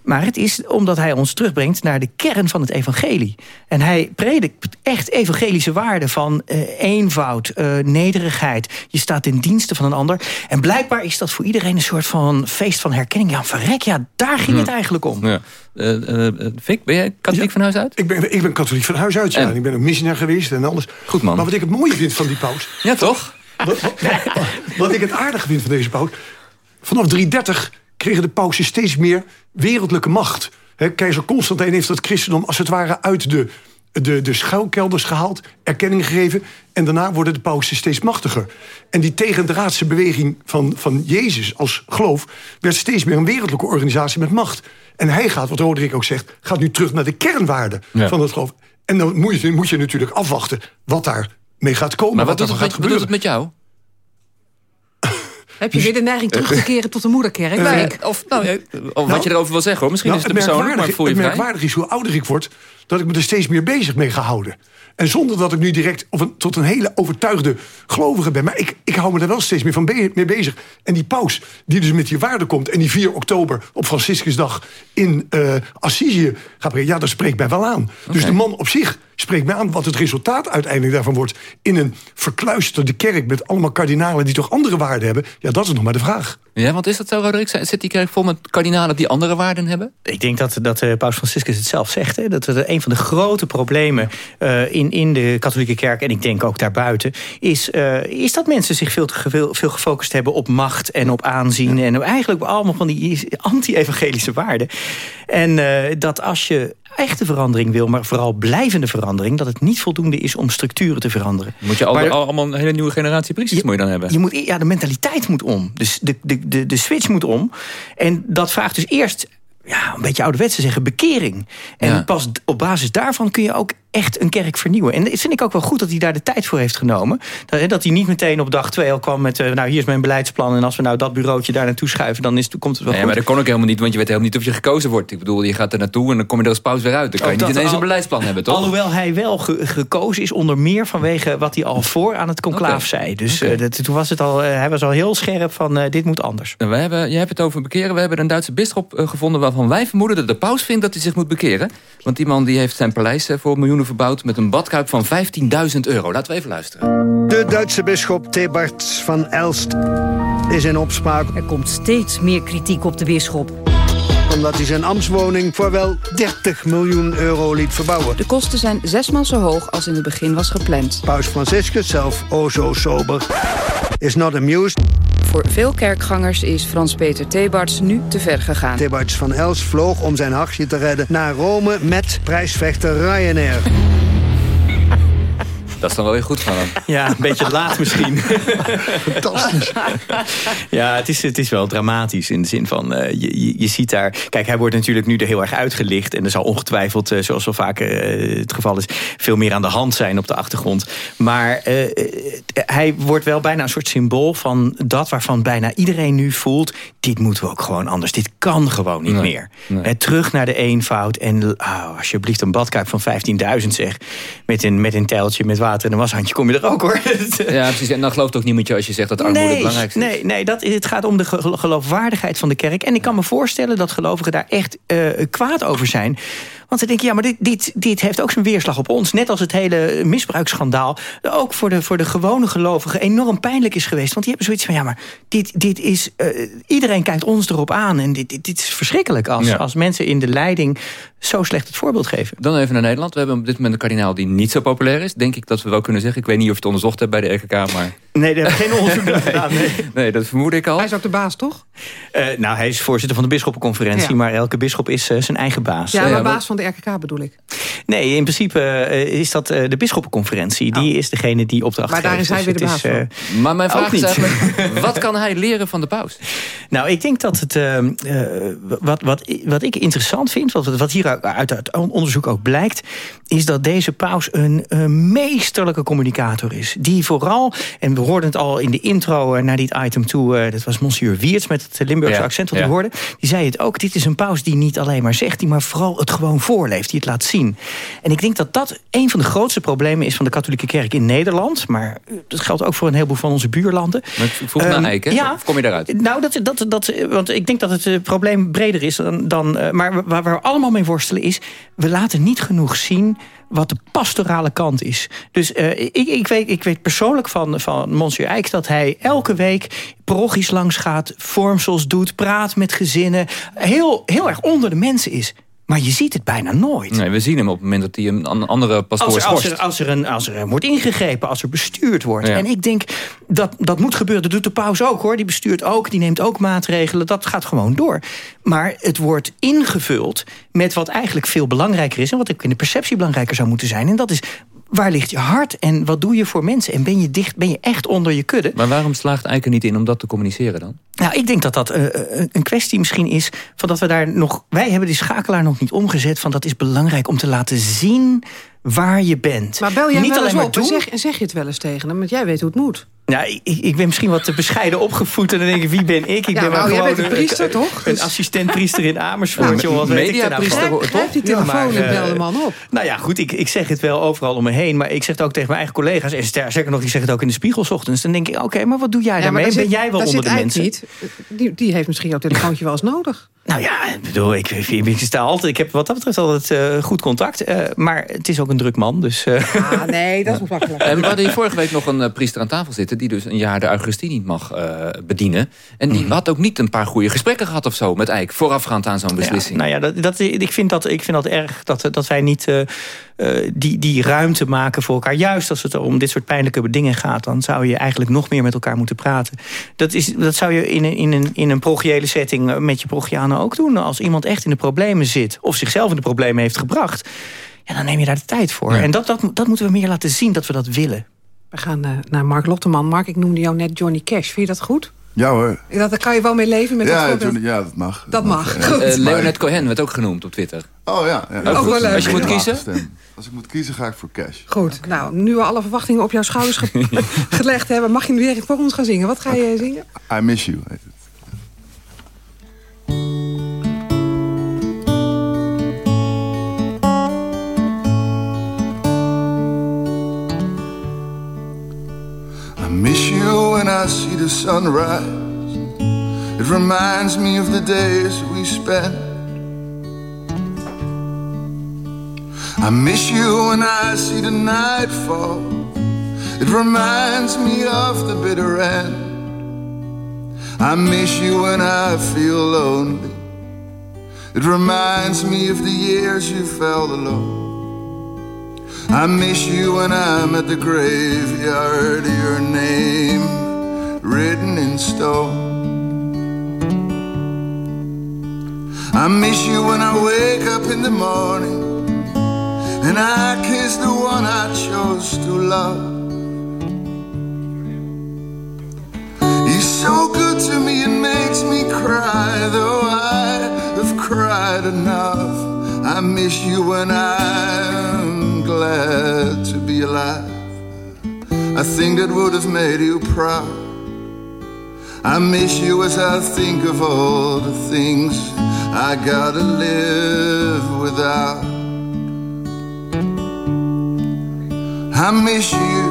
Maar het is omdat hij ons terugbrengt naar de kern van het evangelie. En hij predikt echt evangelische waarden van uh, eenvoud, uh, nederigheid. Je staat in diensten van een ander. En blijkbaar is dat voor iedereen een soort van feest van herkenning. Ja, verrek, ja, daar ging het eigenlijk om. Ja. Uh, Vic, ben jij katholiek ja, van huis uit? Ik ben, ik ben katholiek van huis uit, ja. En? Ik ben een missionair geweest en alles. Goed, man. Maar wat ik het mooie vind van die paus... Ja, toch? Wat, wat, wat ik het aardige vind van deze paus... Vanaf 330 kregen de pausen steeds meer wereldlijke macht. He, keizer Constantijn heeft het christendom als het ware uit de, de, de schuilkelders gehaald, erkenning gegeven... en daarna worden de pausen steeds machtiger. En die tegendraadse beweging van, van Jezus als geloof... werd steeds meer een wereldlijke organisatie met macht. En hij gaat, wat Roderick ook zegt, gaat nu terug naar de kernwaarden van het geloof. En dan moet je, moet je natuurlijk afwachten wat daar mee gaat komen. Maar wat, wat doet, gaat het, wat doet het met jou? Heb je weer de neiging terug te keren tot de moederkerk? Of, nou, of wat nou, je erover wil zeggen hoor. Misschien nou, is het persoonlijk, maar voel je Het merkwaardig is hoe ouder ik word... dat ik me er steeds meer bezig mee ga houden. En zonder dat ik nu direct of een, tot een hele overtuigde gelovige ben. Maar ik, ik hou me er wel steeds meer van be mee bezig. En die paus, die dus met die waarde komt... en die 4 oktober op Franciscusdag in uh, Assisi gaat Ja, dat spreekt mij wel aan. Okay. Dus de man op zich spreekt mij aan. Wat het resultaat uiteindelijk daarvan wordt... in een verkluisterde kerk met allemaal kardinalen... die toch andere waarden hebben. Ja, dat is nog maar de vraag. Ja, want is dat zo, Roderick? Zit die kerk vol met kardinalen die andere waarden hebben? Ik denk dat, dat uh, Paus Franciscus het zelf zegt. Hè? Dat het een van de grote problemen uh, in, in de katholieke kerk... en ik denk ook daarbuiten... is, uh, is dat mensen zich veel, te, veel, veel gefocust hebben op macht en op aanzien... en eigenlijk allemaal van die anti-evangelische waarden. En dat als je echte verandering wil, maar vooral blijvende verandering... dat het niet voldoende is om structuren te veranderen. Moet je al, maar, allemaal een hele nieuwe generatie priesters moet je dan hebben? Je moet, ja, de mentaliteit moet om. Dus de, de, de, de switch moet om. En dat vraagt dus eerst ja, een beetje ouderwets te zeggen, bekering. En ja. pas op basis daarvan kun je ook echt een kerk vernieuwen. En dat vind ik ook wel goed dat hij daar de tijd voor heeft genomen. Dat, dat hij niet meteen op dag twee al kwam met... Uh, nou, hier is mijn beleidsplan en als we nou dat bureautje daar naartoe schuiven... dan is, komt het wel nee, goed. maar dat kon ook helemaal niet, want je weet helemaal niet of je gekozen wordt. Ik bedoel, je gaat er naartoe en dan kom je er als paus weer uit. Dan kan je niet ineens een beleidsplan hebben, toch? Alhoewel hij wel ge gekozen is onder meer vanwege wat hij al voor aan het conclaaf okay. zei. Dus okay. uh, dat, toen was het al, uh, hij was al heel scherp van dit moet anders. Nou, we hebben, je hebt het over bekeren. We hebben een Duitse bisschop gevonden waarvan wij vermoeden dat de paus vindt dat hij zich moet bekeren. Want die man die heeft zijn paleis voor miljoenen verbouwd met een bad badkuip van 15.000 euro. Laten we even luisteren. De Duitse bisschop Thebarts van Elst is in opspraak. Er komt steeds meer kritiek op de bisschop omdat hij zijn ambtswoning voor wel 30 miljoen euro liet verbouwen. De kosten zijn zesmaal zo hoog als in het begin was gepland. Paus Franciscus, zelf o zo sober, is not amused. Voor veel kerkgangers is Frans-Peter Thebarts nu te ver gegaan. Thebarts van Els vloog om zijn hachje te redden naar Rome met prijsvechter Ryanair. Dat is dan wel weer goed van hem. Ja, een beetje laat misschien. Fantastisch. Ja, het is, het is wel dramatisch in de zin van... eh, je, je, je ziet daar... Kijk, hij wordt natuurlijk nu er heel erg uitgelicht... en er zal ongetwijfeld, eh, zoals wel vaak eh, het geval is... veel meer aan de hand zijn op de achtergrond. Maar hij wordt wel bijna een soort symbool van dat... waarvan bijna iedereen nu voelt... dit moeten we ook gewoon anders. Dit kan gewoon niet Nee, meer. nee. Terug naar de eenvoud. En oh, alsjeblieft een badkuip van 15.000 zeg. Met een, met een tijltje met water en een washandje kom je er ook hoor. Ja, precies. En dan gelooft ook niemand je als je zegt dat armoede het Nee, belangrijkste is. nee, nee dat, het gaat om de ge- geloofwaardigheid van de kerk. En ik kan me voorstellen dat gelovigen daar echt eh, kwaad over zijn. Want ze denken, ja, maar dit, dit, dit heeft ook zijn weerslag op ons. Net als het hele misbruiksschandaal. Ook voor de, voor de gewone gelovigen enorm pijnlijk is geweest. Want die hebben zoiets van, ja, maar dit, dit is... eh, iedereen kijkt ons erop aan. En dit, dit, dit is verschrikkelijk als, Ja. als mensen in de leiding zo slecht het voorbeeld geven. Dan even naar Nederland. We hebben op dit moment een kardinaal die niet zo populair is. Denk ik dat we wel kunnen zeggen. Ik weet niet of je het onderzocht hebt bij de RKK, maar... Nee, daar heb ik geen onderzoek naar gedaan. Nee. Nee, dat vermoed ik al. Hij is ook de baas, toch? Eh, nou, hij is voorzitter van de bisschoppenconferentie. Ja. Maar elke bisschop is eh, zijn eigen baas. Ja, maar baas van de RKK bedoel ik. Nee, in principe eh, is dat eh, de bisschoppenconferentie. Die is degene die opdracht Maar daar geeft. is hij Dus weer de het baas van. eh, Maar mijn vraag is eigenlijk... wat kan hij leren van de paus? Nou, ik denk dat het... eh, eh, wat, wat, wat ik interessant vind, wat, wat hier uit het onderzoek ook blijkt... is dat deze paus een, meesterlijke communicator is. Die vooral, en we hoorden het al in de intro naar dit item toe... eh, dat was monsieur Wiertz met het Limburgse Ja, accent wat ja. we hoorden. Die zei het ook, dit is een paus die niet alleen maar zegt... die maar vooral het gewoon voorleeft, die het laat zien. En ik denk dat dat een van de grootste problemen is... van de katholieke kerk in Nederland. Maar dat geldt ook voor een heleboel van onze buurlanden. Maar ik vroeg naar Ehm, Eik, hè? ja. Of kom je daaruit? Nou, dat, dat, dat, want ik denk dat het eh, probleem breder is dan... dan eh, maar waar, waar we allemaal mee worstelen is... we laten niet genoeg zien wat de pastorale kant is. Dus eh, ik, ik, weet, ik weet persoonlijk van, van Monsieur Eijk... dat hij elke week parochies langs gaat... vormsels doet, praat met gezinnen... heel, heel erg onder de mensen is. Maar je ziet het bijna nooit. Nee, we zien hem op het moment dat hij een an- andere pastoor Als er, als, er, als, er een, als er wordt ingegrepen, als er bestuurd wordt. Ja. En ik denk, dat, dat moet gebeuren. Dat doet de paus ook hoor. Die bestuurt ook, die neemt ook maatregelen. Dat gaat gewoon door. Maar het wordt ingevuld met wat eigenlijk veel belangrijker is... en wat ook in de perceptie belangrijker zou moeten zijn. En dat is, waar ligt je hart en wat doe je voor mensen? En ben je dicht, ben je echt onder je kudde? Maar waarom slaagt Eik er niet in om dat te communiceren dan? Nou, ik denk dat dat eh, eh, een kwestie misschien is... van dat we daar nog... wij hebben die schakelaar nog niet omgezet... van dat is belangrijk om te laten zien waar je bent. Maar bel jij niet wel alleen eens maar op en zeg, en zeg je het wel eens tegen hem? Want jij weet hoe het moet. Nou, ik, ik ben misschien wat te bescheiden opgevoed. En dan denk ik, wie ben ik? Ik Ja, ben nou, maar jij gewoon bent een priester, toch? Een Dus- assistent-priester in Amersfoort. Joh, wat weet ik nou van? toch? Die telefoon Ja, en bel eh, de man op. Nou ja, goed, ik, ik zeg het wel overal om me heen. Maar ik zeg het ook tegen mijn eigen collega's. En ster- zeker nog, ik zeg het ook in de spiegel 's ochtends. Dan denk ik, oké, maar wat doe jij Ja, daarmee? daar ben zit- jij wel onder de mensen? Niet. Die, die heeft misschien jouw telefoontje wel eens nodig. Nou ja, ik bedoel, ik, ik, ik sta altijd, ik heb wat dat betreft altijd eh, goed contact. Eh, maar het is ook een druk man, dus... eh, Ah, nee, dat is makkelijk. En we hadden hier vorige week nog een eh, priester aan tafel zitten... die dus een jaar de Augustine niet mag eh, bedienen. En die had ook niet een paar goede gesprekken gehad of zo met Eik... voorafgaand aan zo'n beslissing. Ja, nou ja, dat, dat, ik, vind dat, ik vind dat erg dat, dat wij niet eh, eh, die, die ruimte maken voor elkaar. Juist als het om dit soort pijnlijke dingen gaat... dan zou je eigenlijk nog meer met elkaar moeten praten. Dat, is, dat zou je in een, in, een, in een progiële setting met je progianen ook doen. Als iemand echt in de problemen zit... of zichzelf in de problemen heeft gebracht... Ja, dan neem je daar de tijd voor. En dat, dat, dat moeten we meer laten zien dat we dat willen. We gaan eh, naar Mark Lotteman. Mark, ik noemde jou net Johnny Cash. Vind je dat goed? Ja hoor. Dat, daar kan je wel mee leven met dat Ja, voorbeeld? Johnny, ja, dat mag. Dat mag. Goed. Eh, Leonard Cohen werd ook genoemd op Twitter. Oh ja. ja. Ook goed. wel leuk. Als je moet kiezen... Als ik moet kiezen, ga ik voor cash. Goed, nou, nu we alle verwachtingen op jouw schouders ge- gelegd hebben... mag je nu weer voor ons gaan zingen. Wat ga je zingen? I miss you, heet het. When I see the sunrise. It reminds me of the days we spent. I miss you when I see the night fall. It reminds me of the bitter end. I miss you when I feel lonely. It reminds me of the years you felt alone. I miss you when I'm at the graveyard, your name written in stone. I miss you when I wake up in the morning and I kiss the one I chose to love. He's so good to me, it makes me cry, though I have cried enough. I miss you when I'm glad to be alive. I think that would have made you proud. I miss you as I think of all the things I gotta live without. I miss you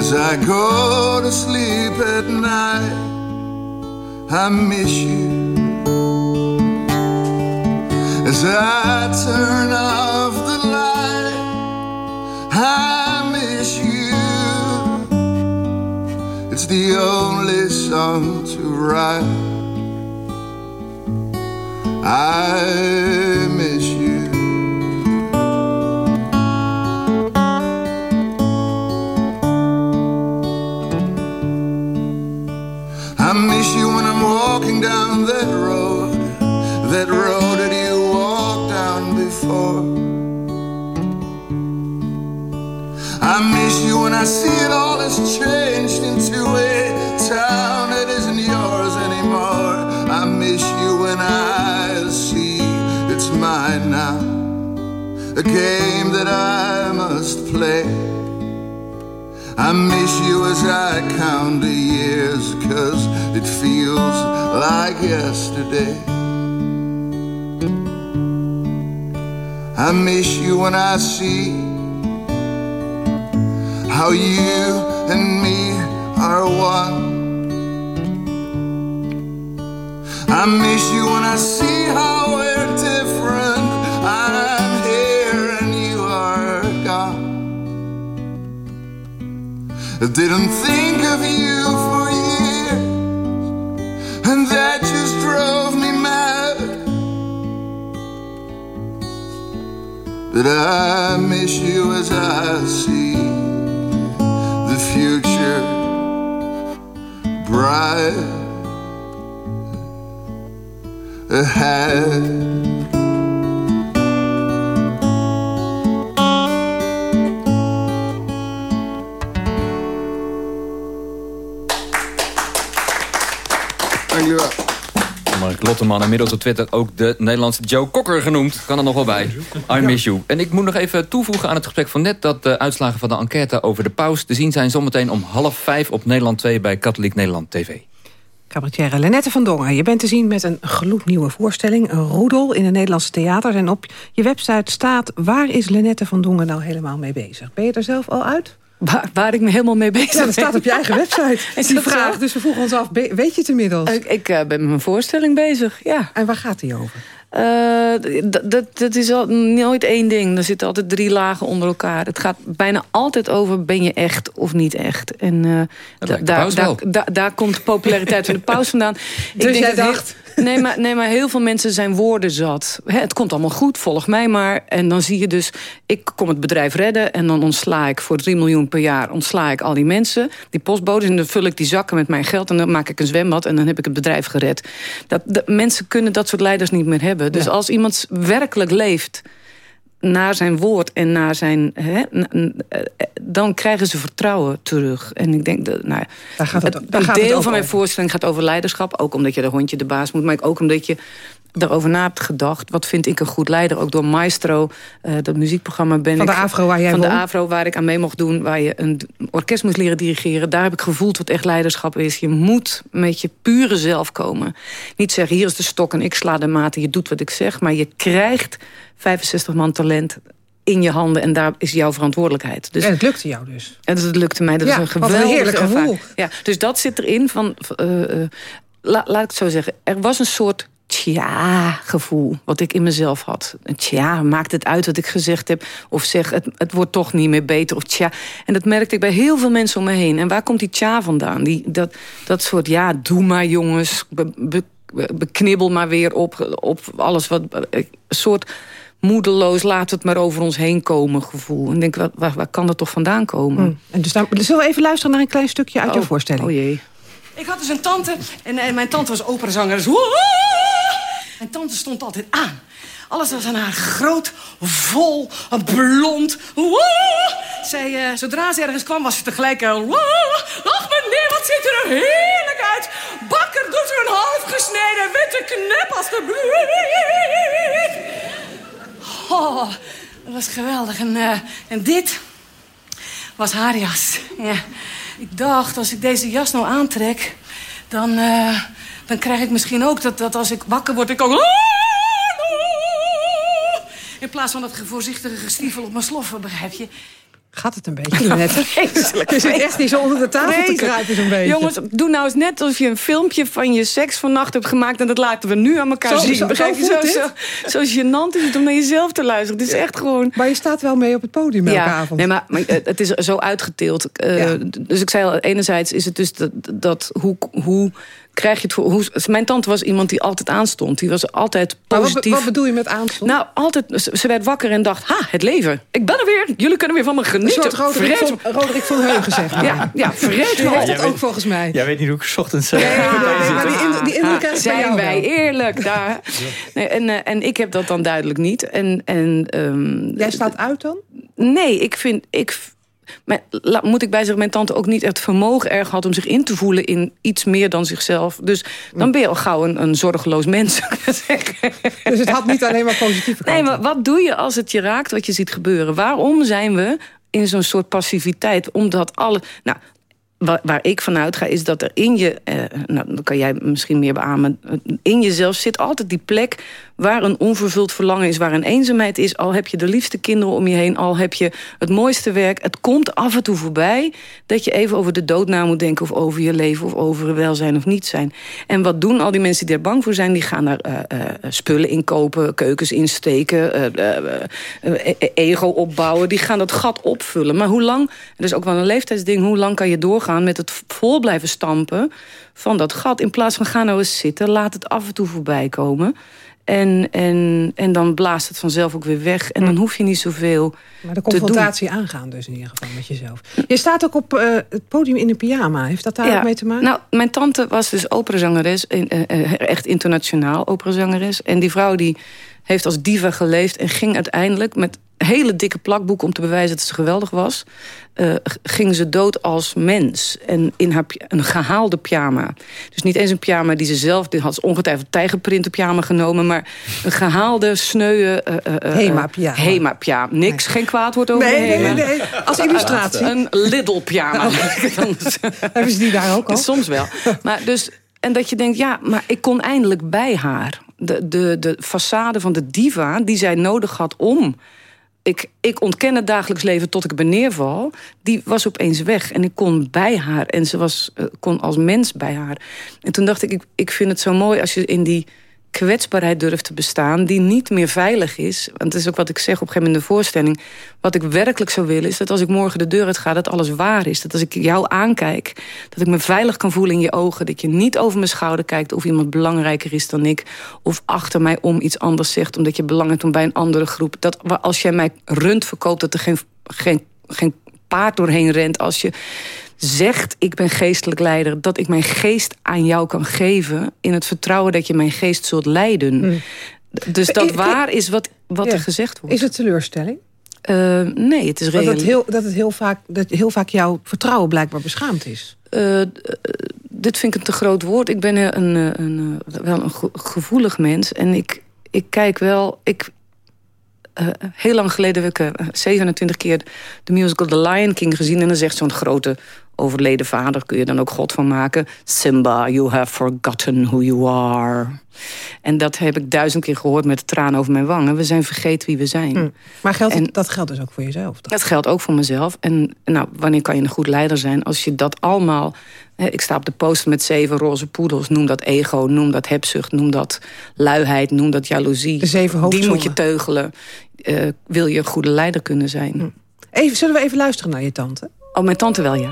as I go to sleep at night. I miss you as I turn off the light. I miss you. It's the only song to write. I miss you. I miss you when I'm walking down that road, that road I miss you when I see it all has changed into a town that isn't yours anymore. I miss you when I see it's mine now, a game that I must play. I miss you as I count the years, cause it feels like yesterday. I miss you when I see how you and me are one. I miss you when I see how we're different. I'm here and you are gone. I didn't think of you for years, and that But I miss you as I see the future bright ahead. Mark Lotteman, inmiddels op Twitter ook de Nederlandse Joe Cocker genoemd. Kan er nog wel bij. I miss you. En ik moet nog even toevoegen aan het gesprek van net... dat de uitslagen van de enquête over de paus te zien zijn... zometeen om half vijf op Nederland 2 bij Katholiek Nederland TV. Cabaretière Lenette van Dongen. Je bent te zien met een gloednieuwe voorstelling, een roedel in de Nederlandse theaters. En op je website staat, waar is Lenette van Dongen nou helemaal mee bezig? Ben je er zelf al uit? Waar, waar ik me helemaal mee bezig Ja, dat staat op je eigen website. Is Die vraag, dus we vroegen ons af, weet je het inmiddels? Ik, ik eh, ben met mijn voorstelling bezig, ja. En waar gaat die over? Eh, dat, dat is al nooit één ding. Er zitten altijd drie lagen onder elkaar. Het gaat bijna altijd over ben je echt of niet echt. En eh, da- daar, paus daar, wel. daar, daar komt de populariteit van de paus vandaan. Dus jij dacht? Nee, maar, nee, maar heel veel mensen zijn woorden zat. Hè, het komt allemaal goed, volg mij maar. En dan zie je dus, ik kom het bedrijf redden... en dan ontsla ik voor 3 miljoen per jaar ontsla ik al die mensen. Die postbodes, en dan vul ik die zakken met mijn geld... en dan maak ik een zwembad en dan heb ik het bedrijf gered. Dat, de, mensen kunnen dat soort leiders niet meer hebben. Dus als iemand werkelijk leeft naar zijn woord en naar zijn... Hè, eh, dan krijgen ze vertrouwen terug. En ik denk dat... Nou, Daar gaat het- het- daar een gaat deel van mijn voorstelling gaat over leiderschap. Ook omdat je de hondje de baas moet. Maar ook omdat je erover na hebt gedacht. Wat vind ik een goed leider? Ook door Maestro, eh, dat muziekprogramma ben Van de ik... Afro waar jij Van de? Afro waar ik aan mee mocht doen. Waar je een orkest moest leren dirigeren. Daar heb ik gevoeld wat echt leiderschap is. Je moet met je pure zelf komen. Niet zeggen, hier is de stok en ik sla de maat en je doet wat ik zeg. Maar je krijgt 65 man talent in je handen en daar is jouw verantwoordelijkheid. Dus En het lukte jou dus. en dat lukte mij. Dat Ja, is een heerlijk gevoel. Ja, dus dat zit erin van... la- laat ik het zo zeggen. Er was een soort tja-gevoel wat ik in mezelf had. Een tja, maakt het uit wat ik gezegd heb? Of zeg, het, het wordt toch niet meer beter? Of tja. En dat merkte ik bij heel veel mensen om me heen. En waar komt die tja vandaan? Die, dat, dat soort, ja, doe maar jongens. Be, be- beknibbel maar weer op, op alles wat... Een soort moedeloos, laat het maar over ons heen komen gevoel. En denk, waar, waar, waar kan dat toch vandaan komen? Hm. En dus daar, zullen we even luisteren naar een klein stukje uit je Oh, voorstelling? Oh jee. Ik had dus een tante en, en mijn tante was operazanger. Dus Mijn tante stond altijd aan. Alles was aan haar groot, vol, blond. Zij, uh, zodra ze ergens kwam, was ze tegelijk... Uh, ach, meneer, wat ziet er heerlijk uit. Bakker doet er een half gesneden witte knep alstublieft. Oh, dat was geweldig. En, uh, en dit was haar jas. Ja. Ik dacht, als ik deze jas nou aantrek... dan, dan krijg ik misschien ook dat, dat als ik wakker word... ik ook... In plaats van dat voorzichtige gestiefel op mijn sloffen, begrijp je? Gaat het een beetje, net? Je zit echt niet zo onder de tafel te kruipen zo'n beetje. Jongens, doe nou eens net alsof je een filmpje van je seks vannacht hebt gemaakt... en dat laten we nu aan elkaar zo, zien. Zo, begrijp je? Zo, zo, zo gênant is het om naar jezelf te luisteren. Het is echt gewoon... Maar je staat wel mee op het podium elke ja, avond. Nee, maar, maar, het is zo uitgeteeld. Uh, ja. Dus ik zei al, enerzijds is het dus dat, dat hoe... hoe krijg je het voor... Hoe, mijn tante was iemand die altijd aanstond. Die was altijd positief. Maar wat, wat bedoel je met aanstond? Nou, altijd, ze werd wakker en dacht... Ha, het leven. Ik ben er weer. Jullie kunnen weer van me genieten. Een soort Roderick, van, Roderick van Heugen, zeg maar. Ja, ja vreed Die heeft het ook volgens mij. Jij weet niet hoe ik ochtends... Ja, nee, maar die, in, die indruk ah, Zijn wij wel. eerlijk daar. Nee, en, uh, en ik heb dat dan duidelijk niet. En, en, um, Jij staat uit dan? Nee, ik vind... Ik, maar moet ik bij zeggen, mijn tante ook niet het vermogen erg had... om zich in te voelen in iets meer dan zichzelf. Dus dan ben je al gauw een, een zorgeloos mens. Dus het had niet alleen maar positieve kanten. Nee, maar wat doe je als het je raakt wat je ziet gebeuren? Waarom zijn we in zo'n soort passiviteit? Omdat alle... Nou, Waar, waar, ik vanuit ga, is dat er in je... Eh, nou, kan jij misschien meer beamen... in jezelf zit altijd die plek waar een onvervuld verlangen is... waar een eenzaamheid is, al heb je de liefste kinderen om je heen... al heb je het mooiste werk. Het komt af en toe voorbij dat je even over de dood na moet denken... of over je leven, of over welzijn of niet zijn. En wat doen al die mensen die er bang voor zijn? Die gaan daar uh, uh, spullen inkopen, keukens insteken... E ego opbouwen, die gaan dat gat opvullen. Maar hoe lang, dat is ook wel een leeftijdsding... hoe lang kan je doorgaan met het vol blijven stampen van dat gat... in plaats van ga nou eens zitten, laat het af en toe voorbij komen... En, en, en dan blaast het vanzelf ook weer weg. En dan hoef je niet zoveel Maar de confrontatie aangaan dus in ieder geval met jezelf. Je staat ook op uh, het podium in een pyjama. Heeft dat daar ja, ook mee te maken? Nou, mijn tante was dus operazangeres. Uh, uh, echt internationaal operazangeres. En die vrouw die heeft als diva geleefd... en ging uiteindelijk met hele dikke plakboek om te bewijzen dat ze geweldig was... Uh, ging ze dood als mens. En in haar een gehaalde pyjama. Dus niet eens een pyjama die ze zelf... die had ze ongetwijfeld tijgerprint pyjama genomen... maar een gehaalde, sneuwe... Uh, uh, Hema-pyjama. Hema-pyjama. Niks, nee. geen kwaad woord over nee, Hema. Nee, nee, als illustratie. Een Lidl-pyjama. Oh. Hebben ze die daar ook al? Soms wel. Maar dus, en dat je denkt, ja, maar ik kon eindelijk bij haar. De, de, de façade van de diva die zij nodig had om ik, ik ontken het dagelijks leven tot ik er neerval. Die was opeens weg en ik kon bij haar. En ze was, uh, kon als mens bij haar. En toen dacht ik, ik, ik vind het zo mooi als je in die kwetsbaarheid durft te bestaan... die niet meer veilig is. Want dat is ook wat ik zeg op een gegeven moment in de voorstelling. Wat ik werkelijk zou willen is dat als ik morgen de deur uit ga... dat alles waar is. Dat als ik jou aankijk, dat ik me veilig kan voelen in je ogen. Dat je niet over mijn schouder kijkt of iemand belangrijker is dan ik. Of achter mij om iets anders zegt omdat je belang hebt om bij een andere groep. Dat als jij mij rund verkoopt, dat er geen, geen, geen paard doorheen rent. Als je zegt, ik ben geestelijk leider... dat ik mijn geest aan jou kan geven... in het vertrouwen dat je mijn geest zult leiden. Mm. Dus dat waar is wat, wat ja. er gezegd wordt. Is het teleurstelling? Uh, nee, het is reëel. Dat het, heel, dat het heel vaak, dat heel vaak jouw vertrouwen blijkbaar beschaamd is. Uh, dit vind ik een te groot woord. Ik ben een, een, een wel een gevoelig mens. En ik, ik kijk wel... Ik, heel lang geleden heb ik 27 keer de musical The Lion King gezien. En dan zegt zo'n grote overleden vader, kun je dan ook God van maken. Simba, you have forgotten who you are. En dat heb ik duizend keer gehoord met de tranen over mijn wangen. We zijn vergeten wie we zijn. Mm. Maar geldt en, dat geldt dus ook voor jezelf? Dat geldt ook voor mezelf. En nou, wanneer kan je een goed leider zijn? Als je dat allemaal... Hè, ik sta op de poster met zeven roze poedels. Noem dat ego, noem dat hebzucht, noem dat luiheid, noem dat jaloezie. De zeven Die moet je teugelen. Uh, wil je een goede leider kunnen zijn. Mm. Even, zullen we even luisteren naar je tante? Oh, mijn tante wel, ja.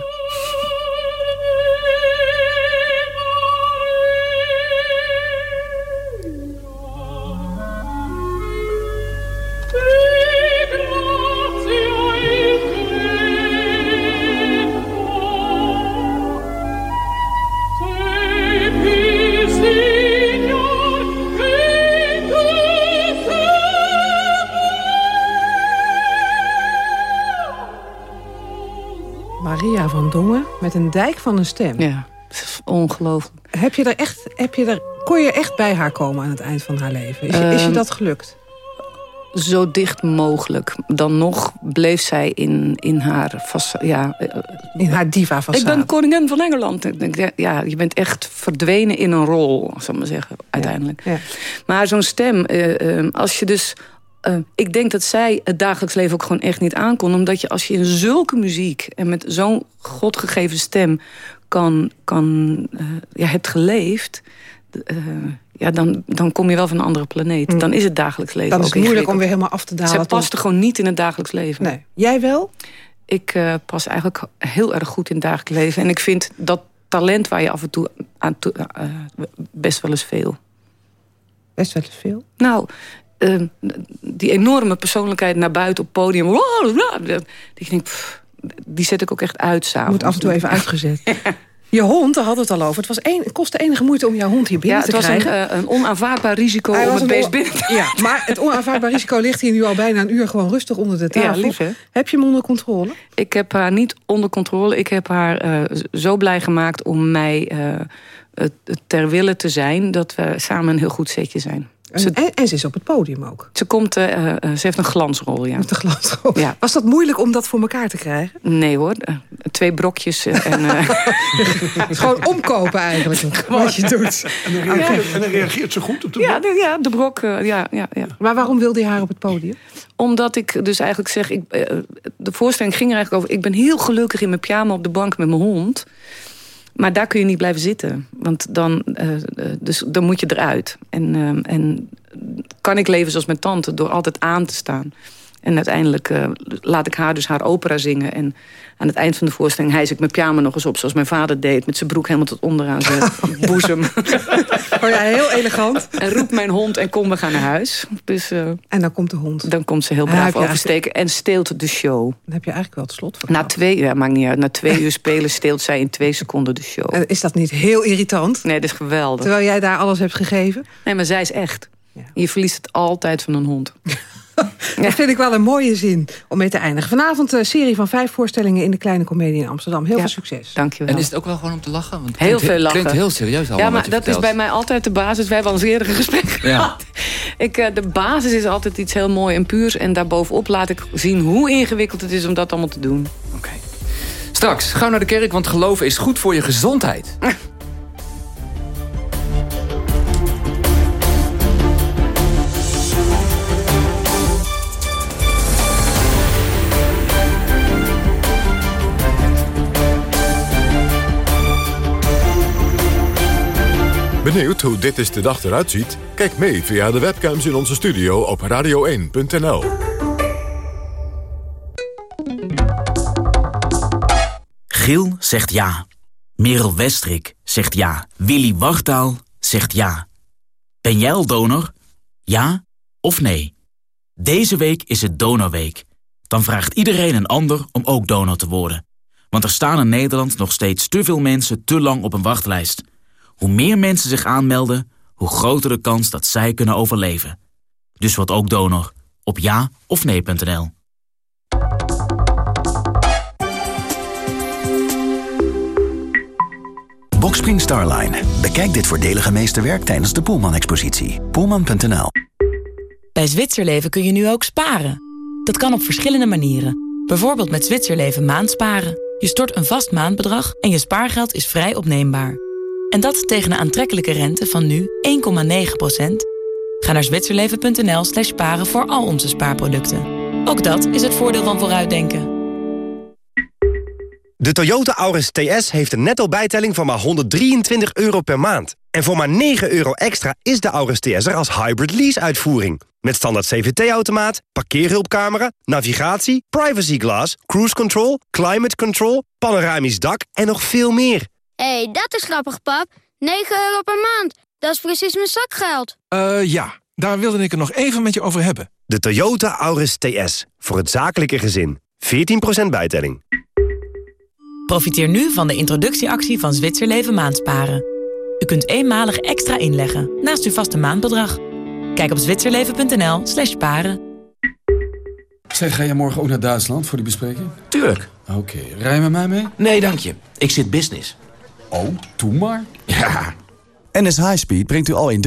Dongen met een dijk van een stem. Ja, ongelooflijk. Heb je er echt, heb je er, kon je echt bij haar komen aan het eind van haar leven? Is, je, is je Ehm, dat gelukt? Zo dicht mogelijk. Dan nog bleef zij in, in haar... Ja, in haar diva Ik ben koningin van Engeland. Ik denk, Ja, je bent echt verdwenen in een rol, zal ik maar zeggen, uiteindelijk. Maar zo'n stem, eh, eh, als je dus... eh, ik denk dat zij het dagelijks leven ook gewoon echt niet aankon. Omdat je als je in zulke muziek en met zo'n godgegeven stem kan, kan eh, ja, hebt geleefd... eh, ja, dan, dan kom je wel van een andere planeet. Dan is het dagelijks leven Dan is ook het moeilijk om weer helemaal af te dalen. Zij paste gewoon niet in het dagelijks leven. Nee. Jij wel? Ik pas eigenlijk heel erg goed in het dagelijks leven. En ik vind dat talent waar je af en toe aan toe, best wel eens veel. Best wel eens veel? Nou, eh, die enorme persoonlijkheid naar buiten op het podium. Ik denk, pff, die zet ik ook echt uit s'avonds. Moet af en toe even uitgezet. Je hond, daar hadden we het al over. Het, was een, het kostte enige moeite om jouw hond hier binnen Ja, het te was een, krijgen. eh, een onaanvaardbaar risico Hij om het beest binnen te Ja, maar het onaanvaardbaar risico ligt hier nu al bijna een uur gewoon rustig onder de tafel. Ja, lief, hè? Heb je hem onder controle? Ik heb haar niet onder controle. Ik heb haar eh, zo blij gemaakt om mij eh, het- het ter wille te zijn... dat we samen een heel goed setje zijn. En, en, en ze is op het podium ook. Ze, komt, eh, eh, ze heeft een glansrol, ja. Met een glansrol. Ja. Was dat moeilijk om dat voor elkaar te krijgen? Nee hoor, eh, twee brokjes eh, en... eh, Het is gewoon omkopen eigenlijk, wat je doet. En dan reageert, en dan reageert ze goed op de ja, de, ja, de brok, eh, ja, ja, ja. Maar waarom wilde je haar op het podium? Omdat ik dus eigenlijk zeg... Ik, eh, de voorstelling ging er eigenlijk over... ik ben heel gelukkig in mijn pyjama op de bank met mijn hond... Maar daar kun je niet blijven zitten. Want dan, eh, eh, dus, dan moet je eruit. En, eh, en kan ik leven zoals mijn tante door altijd aan te staan. En uiteindelijk eh, laat ik haar dus haar opera zingen. En aan het eind van de voorstelling hijs ik mijn pyjama nog eens op... zoals mijn vader deed, met zijn broek helemaal tot onderaan zijn boezem. Oh ja, heel elegant. En roep mijn hond en kom, we gaan naar huis. Dus, eh, en dan komt de hond. Dan komt ze heel braaf je oversteken en steelt de show. Dan heb je eigenlijk wel het slot Na twee, ja, maakt niet uit. Na twee uur spelen steelt zij in twee seconden de show. En Is dat niet heel irritant? Nee, dat is geweldig. Terwijl jij daar alles hebt gegeven? Nee, maar zij is echt. Je verliest het altijd van een hond. Dat vind ik wel een mooie zin om mee te eindigen. Vanavond een serie van vijf voorstellingen in de Kleine Comedie in Amsterdam. Heel veel succes. Dankjewel. En is het ook wel gewoon om te lachen? Want het Heel klinkt veel lachen. klinkt heel serieus allemaal Ja, maar dat is bij mij altijd de basis. Wij hebben al eens eerder een gesprek Ja. gehad. Ik, eh, de basis is altijd iets heel mooi en puurs. En daarbovenop laat ik zien hoe ingewikkeld het is om dat allemaal te doen. Straks, gauw naar de kerk, want geloven is goed voor je gezondheid. Benieuwd hoe dit is de dag eruit ziet? Kijk mee via de webcams in onze studio op radio1.nl. Gil zegt ja. Merel Westrik zegt ja. Willy Wartaal zegt ja. Ben jij al donor? Ja of nee? Deze week is het Donorweek. Dan vraagt iedereen een ander om ook donor te worden. Want er staan in Nederland nog steeds te veel mensen te lang op een wachtlijst. Hoe meer mensen zich aanmelden, hoe groter de kans dat zij kunnen overleven. Dus word ook donor op ja of nee.nl. Boxspring Starline. Bekijk dit voordelige meesterwerk tijdens de Poelman-expositie. Poelman.nl Bij Zwitserleven kun je nu ook sparen. Dat kan op verschillende manieren. Bijvoorbeeld met Zwitserleven maandsparen. Je stort een vast maandbedrag en je spaargeld is vrij opneembaar. En dat tegen een aantrekkelijke rente van nu 1,9%. Ga naar zwitserleven.nl slash sparen voor al onze spaarproducten. Ook dat is het voordeel van vooruitdenken. De Toyota Auris TS heeft een netto bijtelling van maar 123 euro per maand. En voor maar 9 euro extra is de Auris TS er als hybrid lease-uitvoering. Met standaard CVT-automaat, parkeerhulpcamera, navigatie, privacy glass, cruise control, climate control, panoramisch dak en nog veel meer. Hé, hey, dat is grappig, pap. 9 euro per maand. Dat is precies mijn zakgeld. Eh ja, daar wilde ik het nog even met je over hebben. De Toyota Auris TS. Voor het zakelijke gezin. 14% bijtelling. Profiteer nu van de introductieactie van Zwitserleven maandsparen. U kunt eenmalig extra inleggen naast uw vaste maandbedrag. Kijk op zwitserleven.nl slash sparen. Zeg, ga je morgen ook naar Duitsland voor die bespreking? Tuurlijk. Oké, rij je met mij mee? Nee, dank je. Ik zit business. Oh, doe maar. Ja. NS Highspeed brengt u al in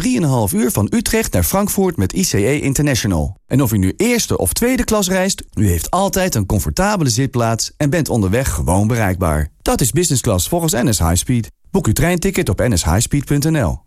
3,5 uur van Utrecht naar Frankfurt met ICE International. En of u nu eerste of tweede klas reist, u heeft altijd een comfortabele zitplaats en bent onderweg gewoon bereikbaar. Dat is business class volgens NS Highspeed. Boek uw treinticket op nshighspeed.nl.